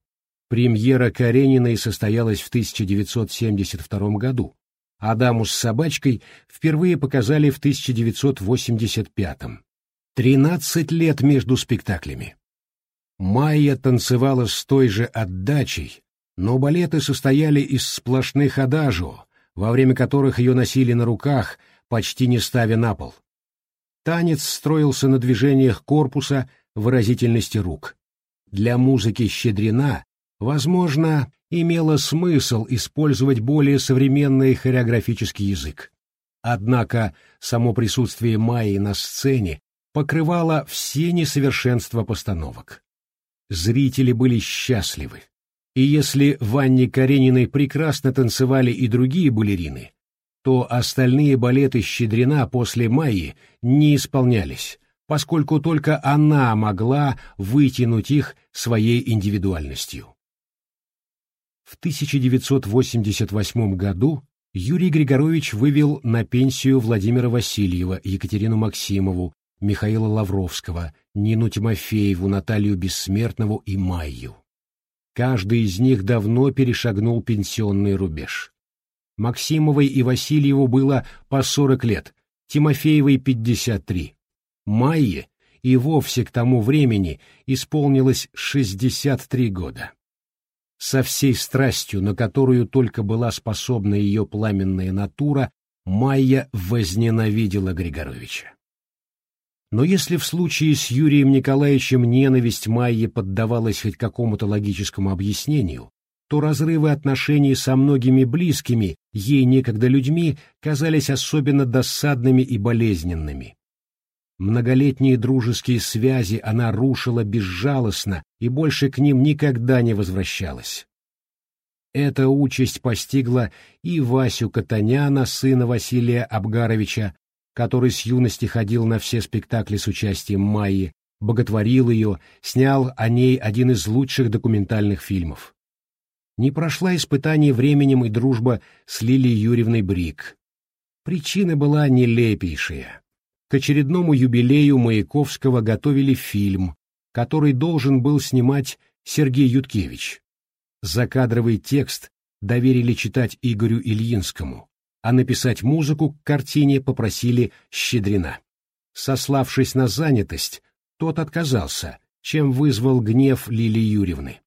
Премьера Карениной состоялась в 1972 году, а «Даму с собачкой» впервые показали в 1985. Тринадцать лет между спектаклями. Майя танцевала с той же отдачей, но балеты состояли из сплошных адажио, во время которых ее носили на руках, почти не ставя на пол. Танец строился на движениях корпуса, выразительности рук. Для музыки «Щедрина», возможно, имело смысл использовать более современный хореографический язык. Однако само присутствие Майи на сцене покрывала все несовершенства постановок. Зрители были счастливы. И если в Анне Карениной прекрасно танцевали и другие балерины, то остальные балеты Щедрина после Майи не исполнялись, поскольку только она могла вытянуть их своей индивидуальностью. В 1988 году Юрий Григорович вывел на пенсию Владимира Васильева, Екатерину Максимову, Михаила Лавровского, Нину Тимофееву, Наталью Бессмертнову и Майю. Каждый из них давно перешагнул пенсионный рубеж. Максимовой и Васильеву было по 40 лет, Тимофеевой 53. Майе и вовсе к тому времени исполнилось 63 года. Со всей страстью, на которую только была способна ее пламенная натура, Майя возненавидела Григоровича. Но если в случае с Юрием Николаевичем ненависть Майи поддавалась хоть какому-то логическому объяснению, то разрывы отношений со многими близкими, ей некогда людьми, казались особенно досадными и болезненными. Многолетние дружеские связи она рушила безжалостно и больше к ним никогда не возвращалась. Эта участь постигла и Васю Катаняна, сына Василия Абгаровича, который с юности ходил на все спектакли с участием Майи, боготворил ее, снял о ней один из лучших документальных фильмов. Не прошла испытание временем и дружба с Лилией Юрьевной Брик. Причина была нелепейшая. К очередному юбилею Маяковского готовили фильм, который должен был снимать Сергей Юткевич. Закадровый текст доверили читать Игорю Ильинскому, а написать музыку к картине попросили Щедрина. Сославшись на занятость, тот отказался, чем вызвал гнев Лилии Юрьевны.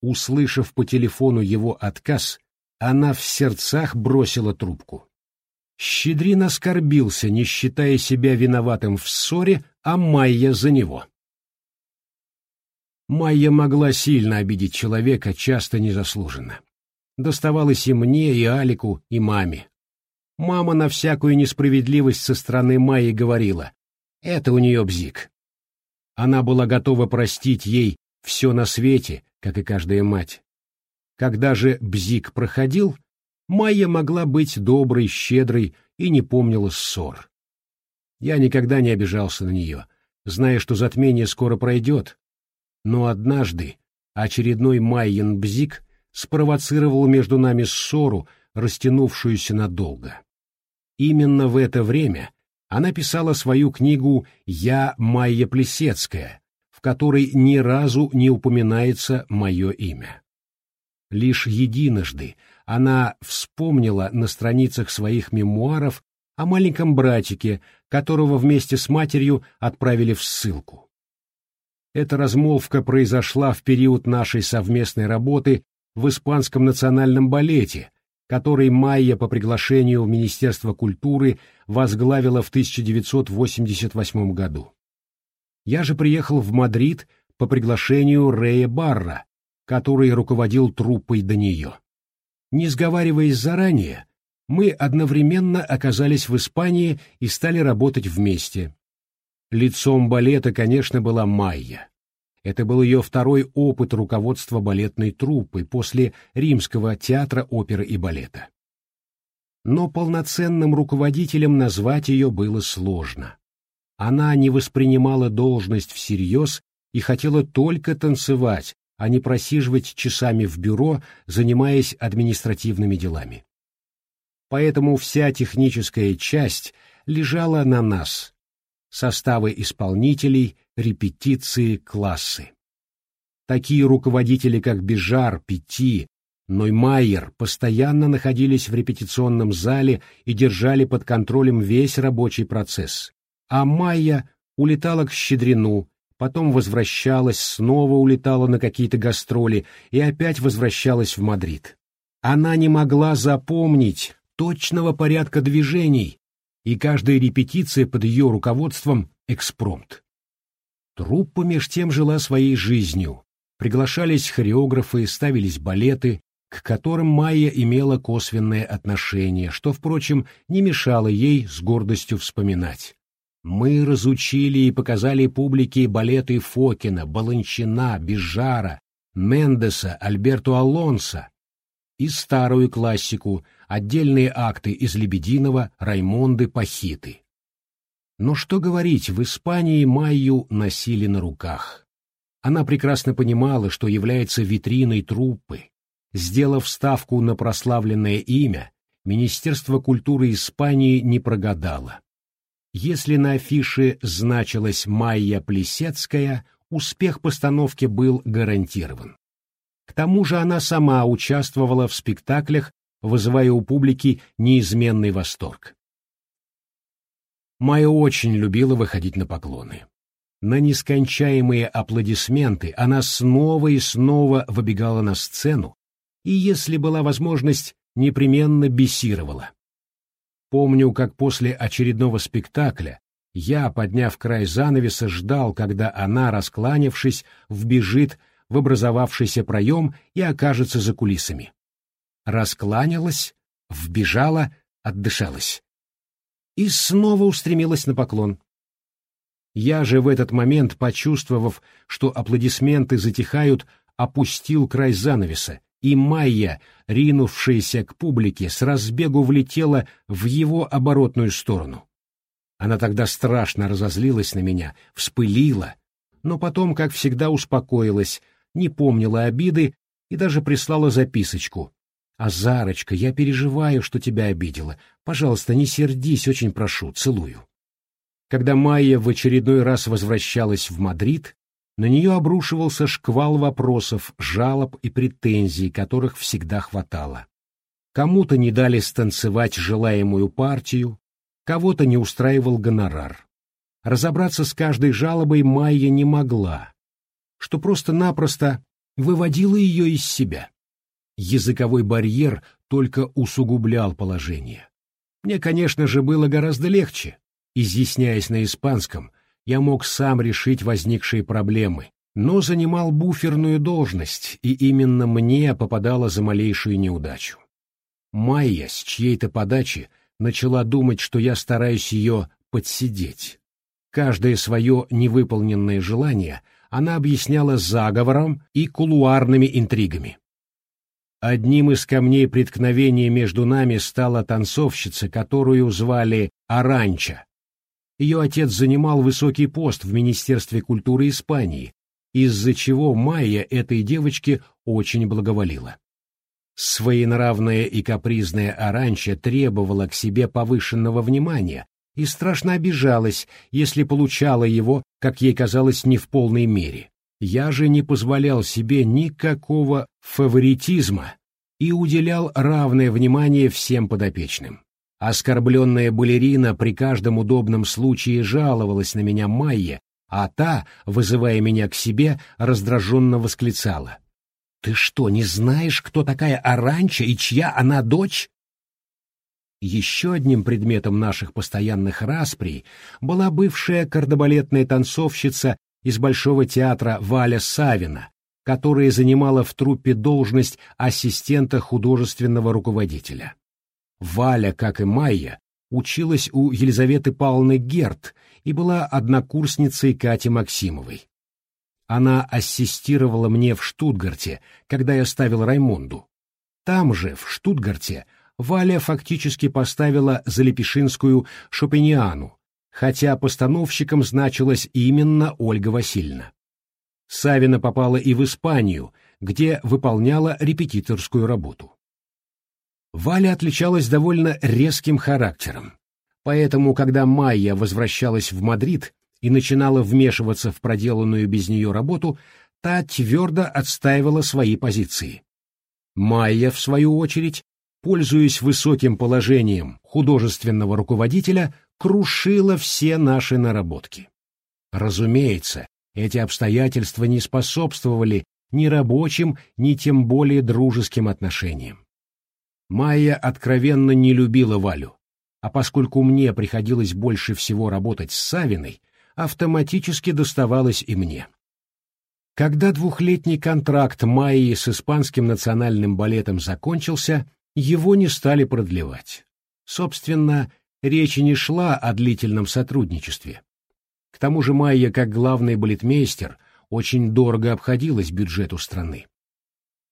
Услышав по телефону его отказ, она в сердцах бросила трубку. Щедрин оскорбился, не считая себя виноватым в ссоре, а Майя за него. Майя могла сильно обидеть человека, часто незаслуженно. Доставалось и мне, и Алику, и маме. Мама на всякую несправедливость со стороны Майи говорила, это у нее бзик. Она была готова простить ей все на свете, как и каждая мать. Когда же бзик проходил, Майя могла быть доброй, щедрой и не помнила ссор. Я никогда не обижался на нее, зная, что затмение скоро пройдет. Но однажды очередной Майен бзик спровоцировал между нами ссору, растянувшуюся надолго. Именно в это время она писала свою книгу «Я Майя Плесецкая», в которой ни разу не упоминается мое имя. Лишь единожды она вспомнила на страницах своих мемуаров о маленьком братике, которого вместе с матерью отправили в ссылку. Эта размолвка произошла в период нашей совместной работы в Испанском национальном балете, который Майя по приглашению в Министерство культуры возглавила в 1988 году. Я же приехал в Мадрид по приглашению Рея Барра, который руководил труппой до нее. Не сговариваясь заранее, мы одновременно оказались в Испании и стали работать вместе. Лицом балета, конечно, была Майя. Это был ее второй опыт руководства балетной труппой после Римского театра оперы и балета. Но полноценным руководителем назвать ее было сложно. Она не воспринимала должность всерьез и хотела только танцевать, а не просиживать часами в бюро, занимаясь административными делами. Поэтому вся техническая часть лежала на нас. Составы исполнителей, репетиции, классы. Такие руководители, как Бежар, Пяти, Ноймайер, постоянно находились в репетиционном зале и держали под контролем весь рабочий процесс. А Майя улетала к Щедрину, потом возвращалась, снова улетала на какие-то гастроли и опять возвращалась в Мадрид. Она не могла запомнить, точного порядка движений, и каждая репетиция под ее руководством — экспромт. Труппа меж тем жила своей жизнью. Приглашались хореографы, ставились балеты, к которым Майя имела косвенное отношение, что, впрочем, не мешало ей с гордостью вспоминать. Мы разучили и показали публике балеты Фокина, Баланчина, Бижара, Мендеса, Альберту Алонсо и старую классику отдельные акты из Лебединова, Раймонды, Пахиты. Но что говорить, в Испании Майю носили на руках. Она прекрасно понимала, что является витриной труппы. Сделав ставку на прославленное имя, Министерство культуры Испании не прогадало. Если на афише значилась Майя Плесецкая, успех постановки был гарантирован. К тому же она сама участвовала в спектаклях вызывая у публики неизменный восторг. Майя очень любила выходить на поклоны. На нескончаемые аплодисменты она снова и снова выбегала на сцену и, если была возможность, непременно бесировала. Помню, как после очередного спектакля я, подняв край занавеса, ждал, когда она, раскланявшись, вбежит в образовавшийся проем и окажется за кулисами раскланялась, вбежала, отдышалась. И снова устремилась на поклон. Я же в этот момент, почувствовав, что аплодисменты затихают, опустил край занавеса, и Майя, ринувшаяся к публике, с разбегу влетела в его оборотную сторону. Она тогда страшно разозлилась на меня, вспылила, но потом, как всегда, успокоилась, не помнила обиды и даже прислала записочку, «Азарочка, я переживаю, что тебя обидела. Пожалуйста, не сердись, очень прошу, целую». Когда Майя в очередной раз возвращалась в Мадрид, на нее обрушивался шквал вопросов, жалоб и претензий, которых всегда хватало. Кому-то не дали станцевать желаемую партию, кого-то не устраивал гонорар. Разобраться с каждой жалобой Майя не могла, что просто-напросто выводило ее из себя языковой барьер только усугублял положение. Мне, конечно же, было гораздо легче. Изъясняясь на испанском, я мог сам решить возникшие проблемы, но занимал буферную должность, и именно мне попадало за малейшую неудачу. Майя с чьей-то подачи начала думать, что я стараюсь ее подсидеть. Каждое свое невыполненное желание она объясняла заговором и кулуарными интригами. Одним из камней преткновения между нами стала танцовщица, которую звали Аранча. Ее отец занимал высокий пост в Министерстве культуры Испании, из-за чего Майя этой девочке очень благоволила. Своенравная и капризная Аранча требовала к себе повышенного внимания и страшно обижалась, если получала его, как ей казалось, не в полной мере. Я же не позволял себе никакого фаворитизма и уделял равное внимание всем подопечным. Оскорбленная балерина при каждом удобном случае жаловалась на меня Майе, а та, вызывая меня к себе, раздраженно восклицала. «Ты что, не знаешь, кто такая Аранча и чья она дочь?» Еще одним предметом наших постоянных расприй была бывшая кардебалетная танцовщица из Большого театра Валя Савина, которая занимала в труппе должность ассистента художественного руководителя. Валя, как и Майя, училась у Елизаветы Павловны Герт и была однокурсницей Кати Максимовой. Она ассистировала мне в Штутгарте, когда я ставил Раймонду. Там же, в Штутгарте, Валя фактически поставила Залепешинскую Шопениану, хотя постановщиком значилась именно Ольга Васильевна. Савина попала и в Испанию, где выполняла репетиторскую работу. Валя отличалась довольно резким характером, поэтому, когда Майя возвращалась в Мадрид и начинала вмешиваться в проделанную без нее работу, та твердо отстаивала свои позиции. Майя, в свою очередь, пользуясь высоким положением художественного руководителя, крушила все наши наработки. Разумеется, эти обстоятельства не способствовали ни рабочим, ни тем более дружеским отношениям. Майя откровенно не любила Валю, а поскольку мне приходилось больше всего работать с Савиной, автоматически доставалось и мне. Когда двухлетний контракт Майи с Испанским национальным балетом закончился, его не стали продлевать. Собственно, речи не шла о длительном сотрудничестве. К тому же Майя, как главный балетмейстер, очень дорого обходилась бюджету страны.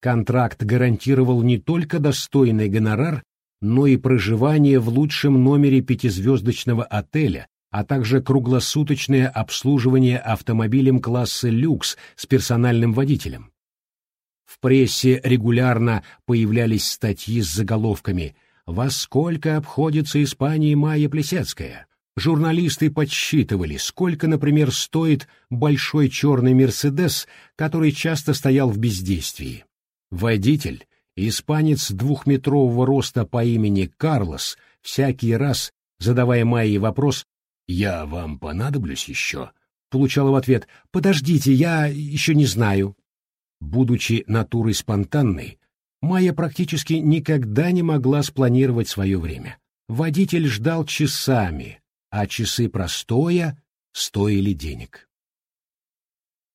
Контракт гарантировал не только достойный гонорар, но и проживание в лучшем номере пятизвездочного отеля, а также круглосуточное обслуживание автомобилем класса люкс с персональным водителем. В прессе регулярно появлялись статьи с заголовками «Во сколько обходится Испании Майя Плесецкая?». Журналисты подсчитывали, сколько, например, стоит большой черный «Мерседес», который часто стоял в бездействии. Водитель, испанец двухметрового роста по имени Карлос, всякий раз, задавая Майе вопрос «Я вам понадоблюсь еще?», получал в ответ «Подождите, я еще не знаю». Будучи натурой спонтанной, Майя практически никогда не могла спланировать свое время. Водитель ждал часами, а часы простоя стоили денег.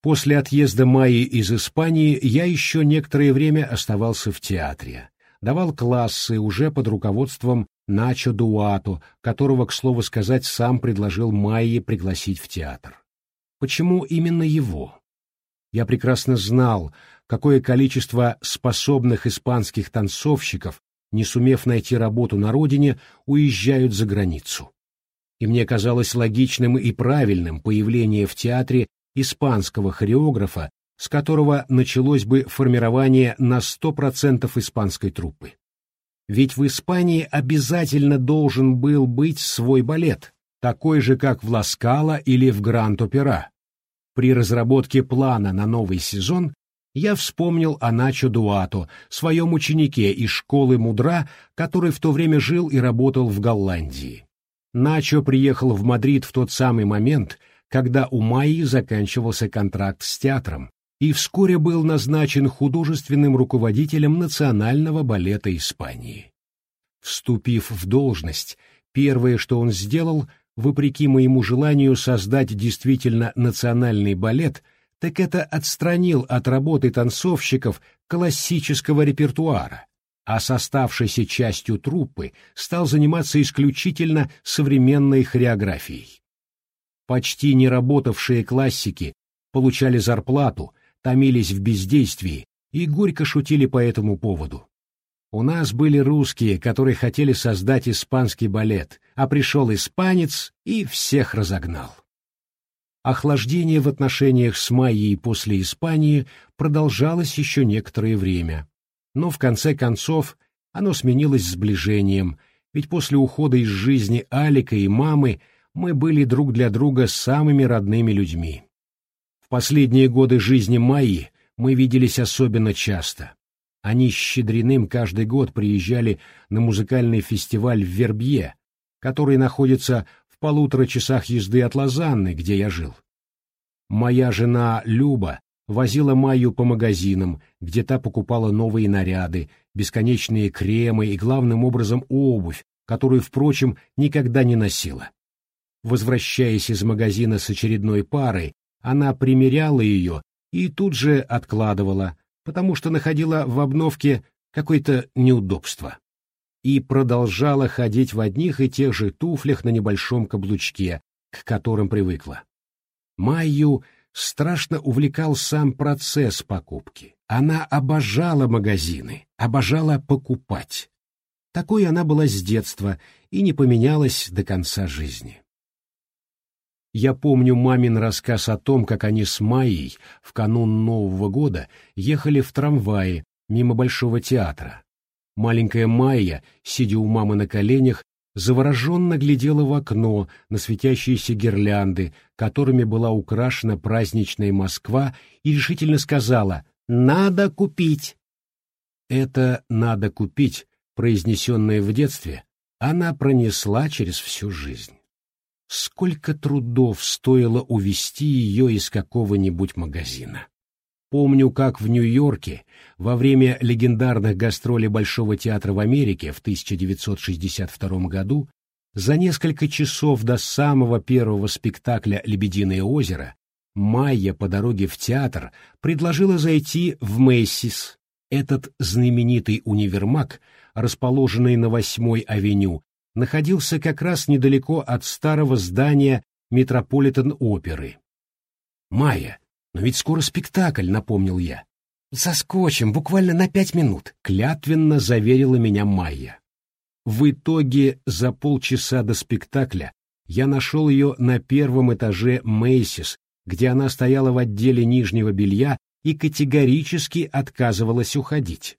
После отъезда Майи из Испании я еще некоторое время оставался в театре. Давал классы уже под руководством Начо Дуато, которого, к слову сказать, сам предложил Майе пригласить в театр. Почему именно его? Я прекрасно знал, какое количество способных испанских танцовщиков, не сумев найти работу на родине, уезжают за границу. И мне казалось логичным и правильным появление в театре испанского хореографа, с которого началось бы формирование на 100% испанской труппы. Ведь в Испании обязательно должен был быть свой балет, такой же, как в Ласкала или в Гранд-Опера, при разработке плана на новый сезон я вспомнил о Начо Дуато, своем ученике из школы Мудра, который в то время жил и работал в Голландии. Начо приехал в Мадрид в тот самый момент, когда у Майи заканчивался контракт с театром, и вскоре был назначен художественным руководителем Национального балета Испании. Вступив в должность, первое, что он сделал — вопреки моему желанию создать действительно национальный балет, так это отстранил от работы танцовщиков классического репертуара, а с оставшейся частью труппы стал заниматься исключительно современной хореографией. Почти не работавшие классики получали зарплату, томились в бездействии и горько шутили по этому поводу. У нас были русские, которые хотели создать испанский балет, а пришел испанец и всех разогнал. Охлаждение в отношениях с Майей после Испании продолжалось еще некоторое время. Но в конце концов оно сменилось сближением, ведь после ухода из жизни Алика и мамы мы были друг для друга самыми родными людьми. В последние годы жизни Майи мы виделись особенно часто. Они с Щедриным каждый год приезжали на музыкальный фестиваль в Вербье, который находится в полутора часах езды от Лозанны, где я жил. Моя жена Люба возила Майю по магазинам, где та покупала новые наряды, бесконечные кремы и, главным образом, обувь, которую, впрочем, никогда не носила. Возвращаясь из магазина с очередной парой, она примеряла ее и тут же откладывала, потому что находила в обновке какое-то неудобство. И продолжала ходить в одних и тех же туфлях на небольшом каблучке, к которым привыкла. Майю страшно увлекал сам процесс покупки. Она обожала магазины, обожала покупать. Такой она была с детства и не поменялась до конца жизни. Я помню мамин рассказ о том, как они с Майей в канун Нового года ехали в трамвае мимо Большого театра. Маленькая Майя, сидя у мамы на коленях, завороженно глядела в окно на светящиеся гирлянды, которыми была украшена праздничная Москва, и решительно сказала «Надо купить!». Это «надо купить», произнесенное в детстве, она пронесла через всю жизнь. Сколько трудов стоило увести ее из какого-нибудь магазина. Помню, как в Нью-Йорке во время легендарных гастролей Большого театра в Америке в 1962 году за несколько часов до самого первого спектакля «Лебединое озеро» Майя по дороге в театр предложила зайти в Мэйсис, этот знаменитый универмаг, расположенный на 8-й авеню находился как раз недалеко от старого здания Метрополитен-оперы. «Майя, но ведь скоро спектакль», — напомнил я. «Соскочим, буквально на пять минут», — клятвенно заверила меня Майя. В итоге за полчаса до спектакля я нашел ее на первом этаже Мейсис, где она стояла в отделе нижнего белья и категорически отказывалась уходить.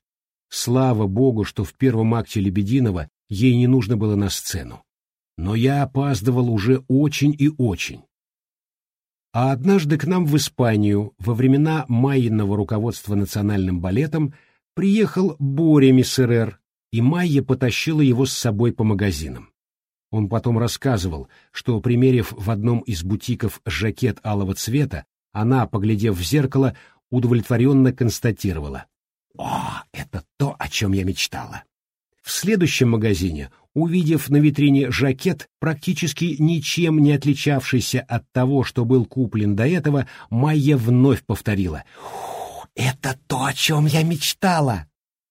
Слава богу, что в первом акте Лебединова ей не нужно было на сцену. Но я опаздывал уже очень и очень. А однажды к нам в Испанию во времена Майиного руководства национальным балетом приехал Боря Миссерер, и Майя потащила его с собой по магазинам. Он потом рассказывал, что, примерив в одном из бутиков жакет алого цвета, она, поглядев в зеркало, удовлетворенно констатировала. «О, это то, о чем я мечтала!» В следующем магазине, увидев на витрине жакет, практически ничем не отличавшийся от того, что был куплен до этого, Майя вновь повторила. «Это то, о чем я мечтала!»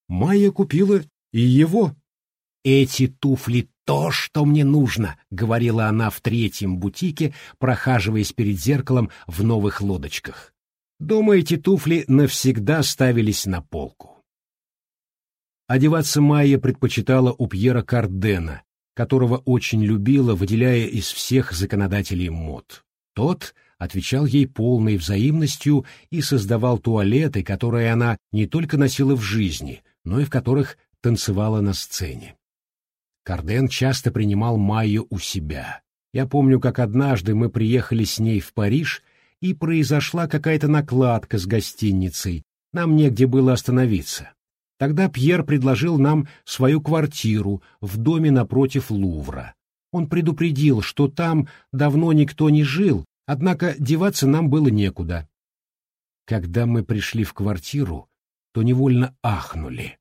Майя купила и его. «Эти туфли то, что мне нужно», — говорила она в третьем бутике, прохаживаясь перед зеркалом в новых лодочках. Дома эти туфли навсегда ставились на полку. Одеваться Майя предпочитала у Пьера Кардена, которого очень любила, выделяя из всех законодателей мод. Тот отвечал ей полной взаимностью и создавал туалеты, которые она не только носила в жизни, но и в которых танцевала на сцене. Карден часто принимал Майю у себя. Я помню, как однажды мы приехали с ней в Париж, и произошла какая-то накладка с гостиницей, нам негде было остановиться. Тогда Пьер предложил нам свою квартиру в доме напротив Лувра. Он предупредил, что там давно никто не жил, однако деваться нам было некуда. Когда мы пришли в квартиру, то невольно ахнули.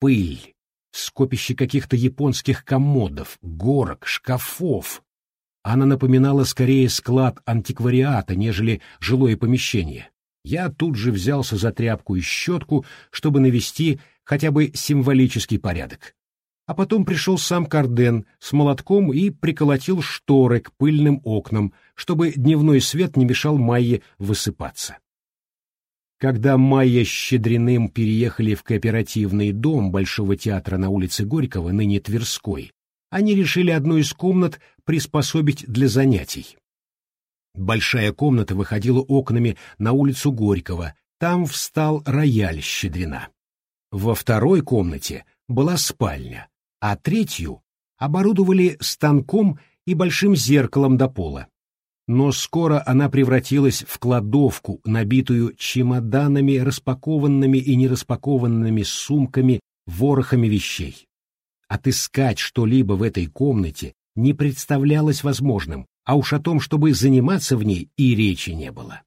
Пыль, скопище каких-то японских комодов, горок, шкафов. Она напоминала скорее склад антиквариата, нежели жилое помещение. Я тут же взялся за тряпку и щетку, чтобы навести хотя бы символический порядок. А потом пришел сам Карден с молотком и приколотил шторы к пыльным окнам, чтобы дневной свет не мешал Майе высыпаться. Когда Майя с Щедриным переехали в кооперативный дом Большого театра на улице Горького, ныне Тверской, они решили одну из комнат приспособить для занятий. Большая комната выходила окнами на улицу Горького, там встал рояль Щедрина. Во второй комнате была спальня, а третью оборудовали станком и большим зеркалом до пола. Но скоро она превратилась в кладовку, набитую чемоданами, распакованными и нераспакованными сумками, ворохами вещей. Отыскать что-либо в этой комнате не представлялось возможным, а уж о том, чтобы заниматься в ней, и речи не было.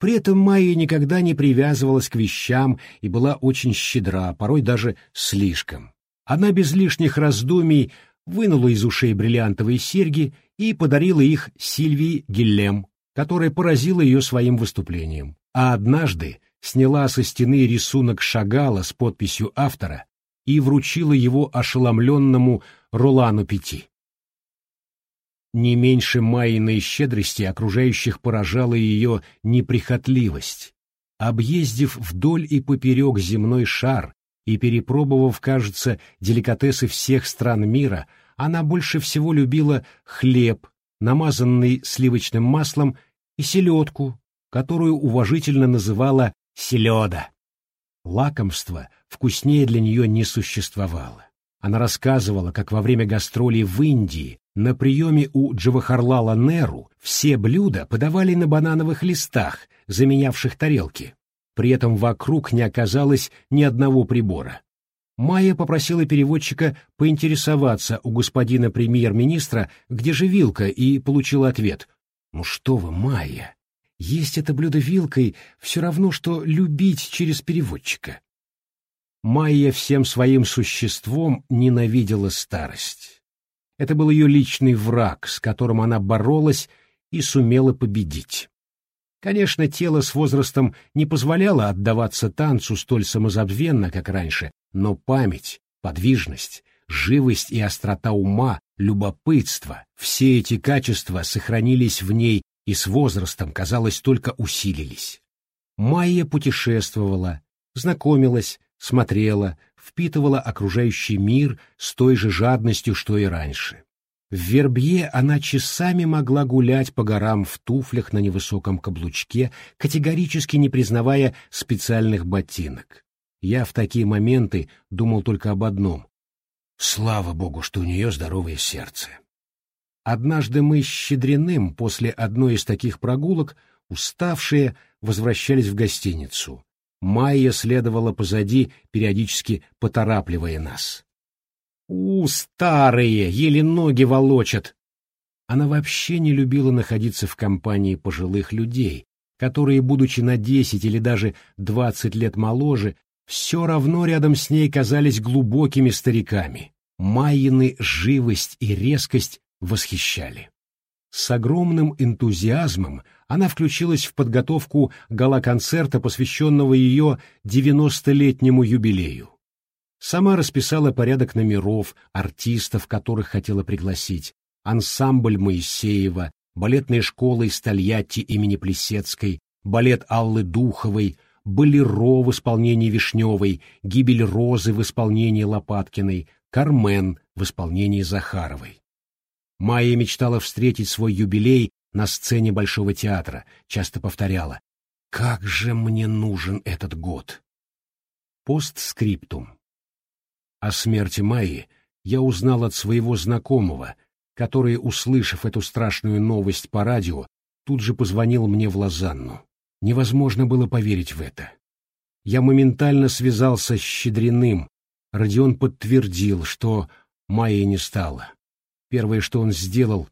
При этом Майя никогда не привязывалась к вещам и была очень щедра, порой даже слишком. Она без лишних раздумий вынула из ушей бриллиантовые серьги и подарила их Сильвии Гиллем, которая поразила ее своим выступлением. А однажды сняла со стены рисунок Шагала с подписью автора и вручила его ошеломленному Ролану Пяти. Не меньше Майиной щедрости окружающих поражала ее неприхотливость. Объездив вдоль и поперек земной шар и перепробовав, кажется, деликатесы всех стран мира, она больше всего любила хлеб, намазанный сливочным маслом, и селедку, которую уважительно называла селеда. Лакомство вкуснее для нее не существовало. Она рассказывала, как во время гастролей в Индии на приеме у Джавахарлала Неру все блюда подавали на банановых листах, заменявших тарелки. При этом вокруг не оказалось ни одного прибора. Майя попросила переводчика поинтересоваться у господина премьер-министра, где же вилка, и получила ответ. «Ну что вы, Майя, есть это блюдо вилкой все равно, что любить через переводчика». Майя всем своим существом ненавидела старость. Это был ее личный враг, с которым она боролась и сумела победить. Конечно, тело с возрастом не позволяло отдаваться танцу столь самозабвенно, как раньше, но память, подвижность, живость и острота ума, любопытство — все эти качества сохранились в ней и с возрастом, казалось, только усилились. Майя путешествовала, знакомилась, смотрела, впитывала окружающий мир с той же жадностью, что и раньше. В Вербье она часами могла гулять по горам в туфлях на невысоком каблучке, категорически не признавая специальных ботинок. Я в такие моменты думал только об одном. Слава богу, что у нее здоровое сердце. Однажды мы с Щедриным после одной из таких прогулок, уставшие, возвращались в гостиницу. Майя следовала позади, периодически поторапливая нас. «У, старые, еле ноги волочат!» Она вообще не любила находиться в компании пожилых людей, которые, будучи на десять или даже двадцать лет моложе, все равно рядом с ней казались глубокими стариками. Майины живость и резкость восхищали. С огромным энтузиазмом она включилась в подготовку гала-концерта, посвященного ее девяностолетнему юбилею. Сама расписала порядок номеров, артистов, которых хотела пригласить, ансамбль Моисеева, балетная школа из Тольятти имени Плесецкой, балет Аллы Духовой, Болеро в исполнении Вишневой, Гибель Розы в исполнении Лопаткиной, Кармен в исполнении Захаровой. Майя мечтала встретить свой юбилей на сцене Большого театра, часто повторяла «Как же мне нужен этот год!» Постскриптум. О смерти Майи я узнал от своего знакомого, который, услышав эту страшную новость по радио, тут же позвонил мне в Лозанну. Невозможно было поверить в это. Я моментально связался с Щедриным. Родион подтвердил, что Майи не стало. Первое, что он сделал,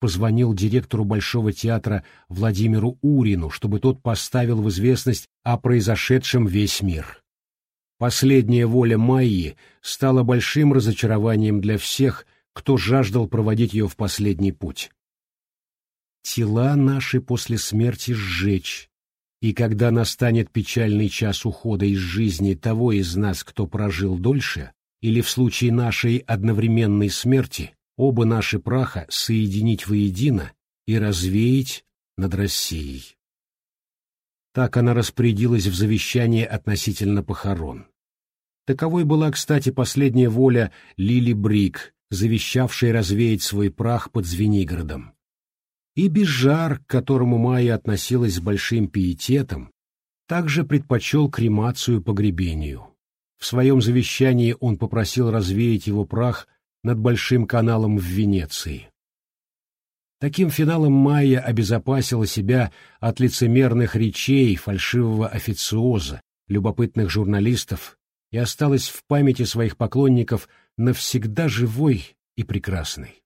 позвонил директору Большого театра Владимиру Урину, чтобы тот поставил в известность о произошедшем весь мир. Последняя воля Майи стала большим разочарованием для всех, кто жаждал проводить ее в последний путь. Тела наши после смерти сжечь, и когда настанет печальный час ухода из жизни того из нас, кто прожил дольше, или в случае нашей одновременной смерти, оба наши праха соединить воедино и развеять над Россией. Так она распорядилась в завещании относительно похорон. Таковой была, кстати, последняя воля Лили Брик, завещавшей развеять свой прах под Звенигородом. И Бежар, к которому Майя относилась с большим пиететом, также предпочел кремацию погребению. В своем завещании он попросил развеять его прах над Большим каналом в Венеции. Таким финалом Майя обезопасила себя от лицемерных речей, фальшивого официоза, любопытных журналистов и осталась в памяти своих поклонников навсегда живой и прекрасной.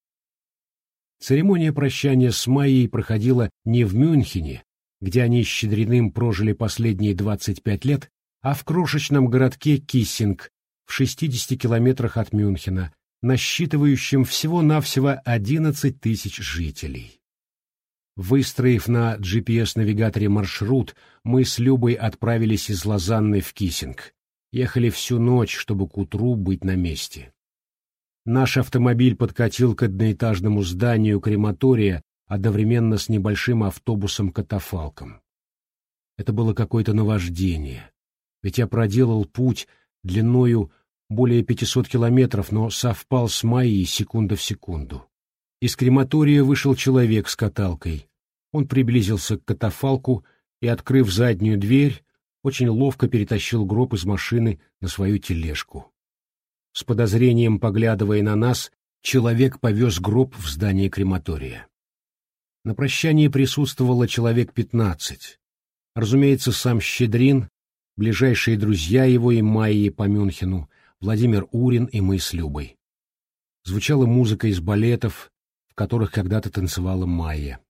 Церемония прощания с Майей проходила не в Мюнхене, где они с Щедриным прожили последние 25 лет, а в крошечном городке Киссинг в 60 километрах от Мюнхена, насчитывающем всего-навсего 11 тысяч жителей. Выстроив на GPS-навигаторе маршрут, мы с Любой отправились из Лозанны в Киссинг. Ехали всю ночь, чтобы к утру быть на месте. Наш автомобиль подкатил к одноэтажному зданию крематория одновременно с небольшим автобусом-катафалком. Это было какое-то наваждение, ведь я проделал путь длиною более 500 километров, но совпал с Майей секунда в секунду. Из крематория вышел человек с каталкой. Он приблизился к катафалку и, открыв заднюю дверь, очень ловко перетащил гроб из машины на свою тележку. С подозрением поглядывая на нас, человек повез гроб в здание крематория. На прощании присутствовало человек пятнадцать. Разумеется, сам Щедрин, ближайшие друзья его и Майи по Мюнхену, Владимир Урин и мы с Любой. Звучала музыка из балетов, в которых когда-то танцевала Майя.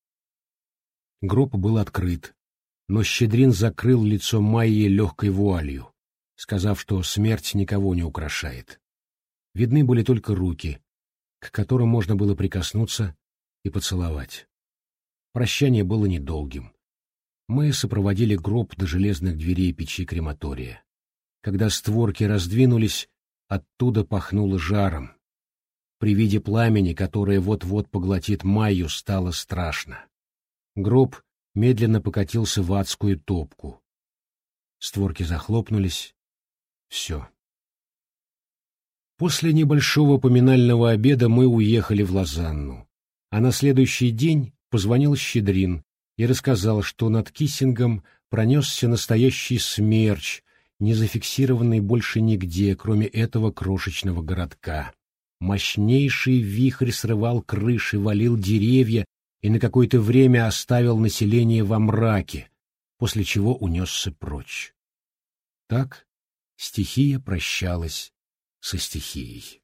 Гроб был открыт, но Щедрин закрыл лицо Майи легкой вуалью, сказав, что смерть никого не украшает. Видны были только руки, к которым можно было прикоснуться и поцеловать. Прощание было недолгим. Мы сопроводили гроб до железных дверей печи крематория. Когда створки раздвинулись, оттуда пахнуло жаром, при виде пламени, которое вот-вот поглотит Майю, стало страшно. Гроб медленно покатился в адскую топку. Створки захлопнулись. Все. После небольшого поминального обеда мы уехали в Лозанну, а на следующий день позвонил Щедрин и рассказал, что над Киссингом пронесся настоящий смерч, не зафиксированный больше нигде, кроме этого крошечного городка. Мощнейший вихрь срывал крыши, валил деревья и на какое-то время оставил население во мраке, после чего унесся прочь. Так стихия прощалась со стихией.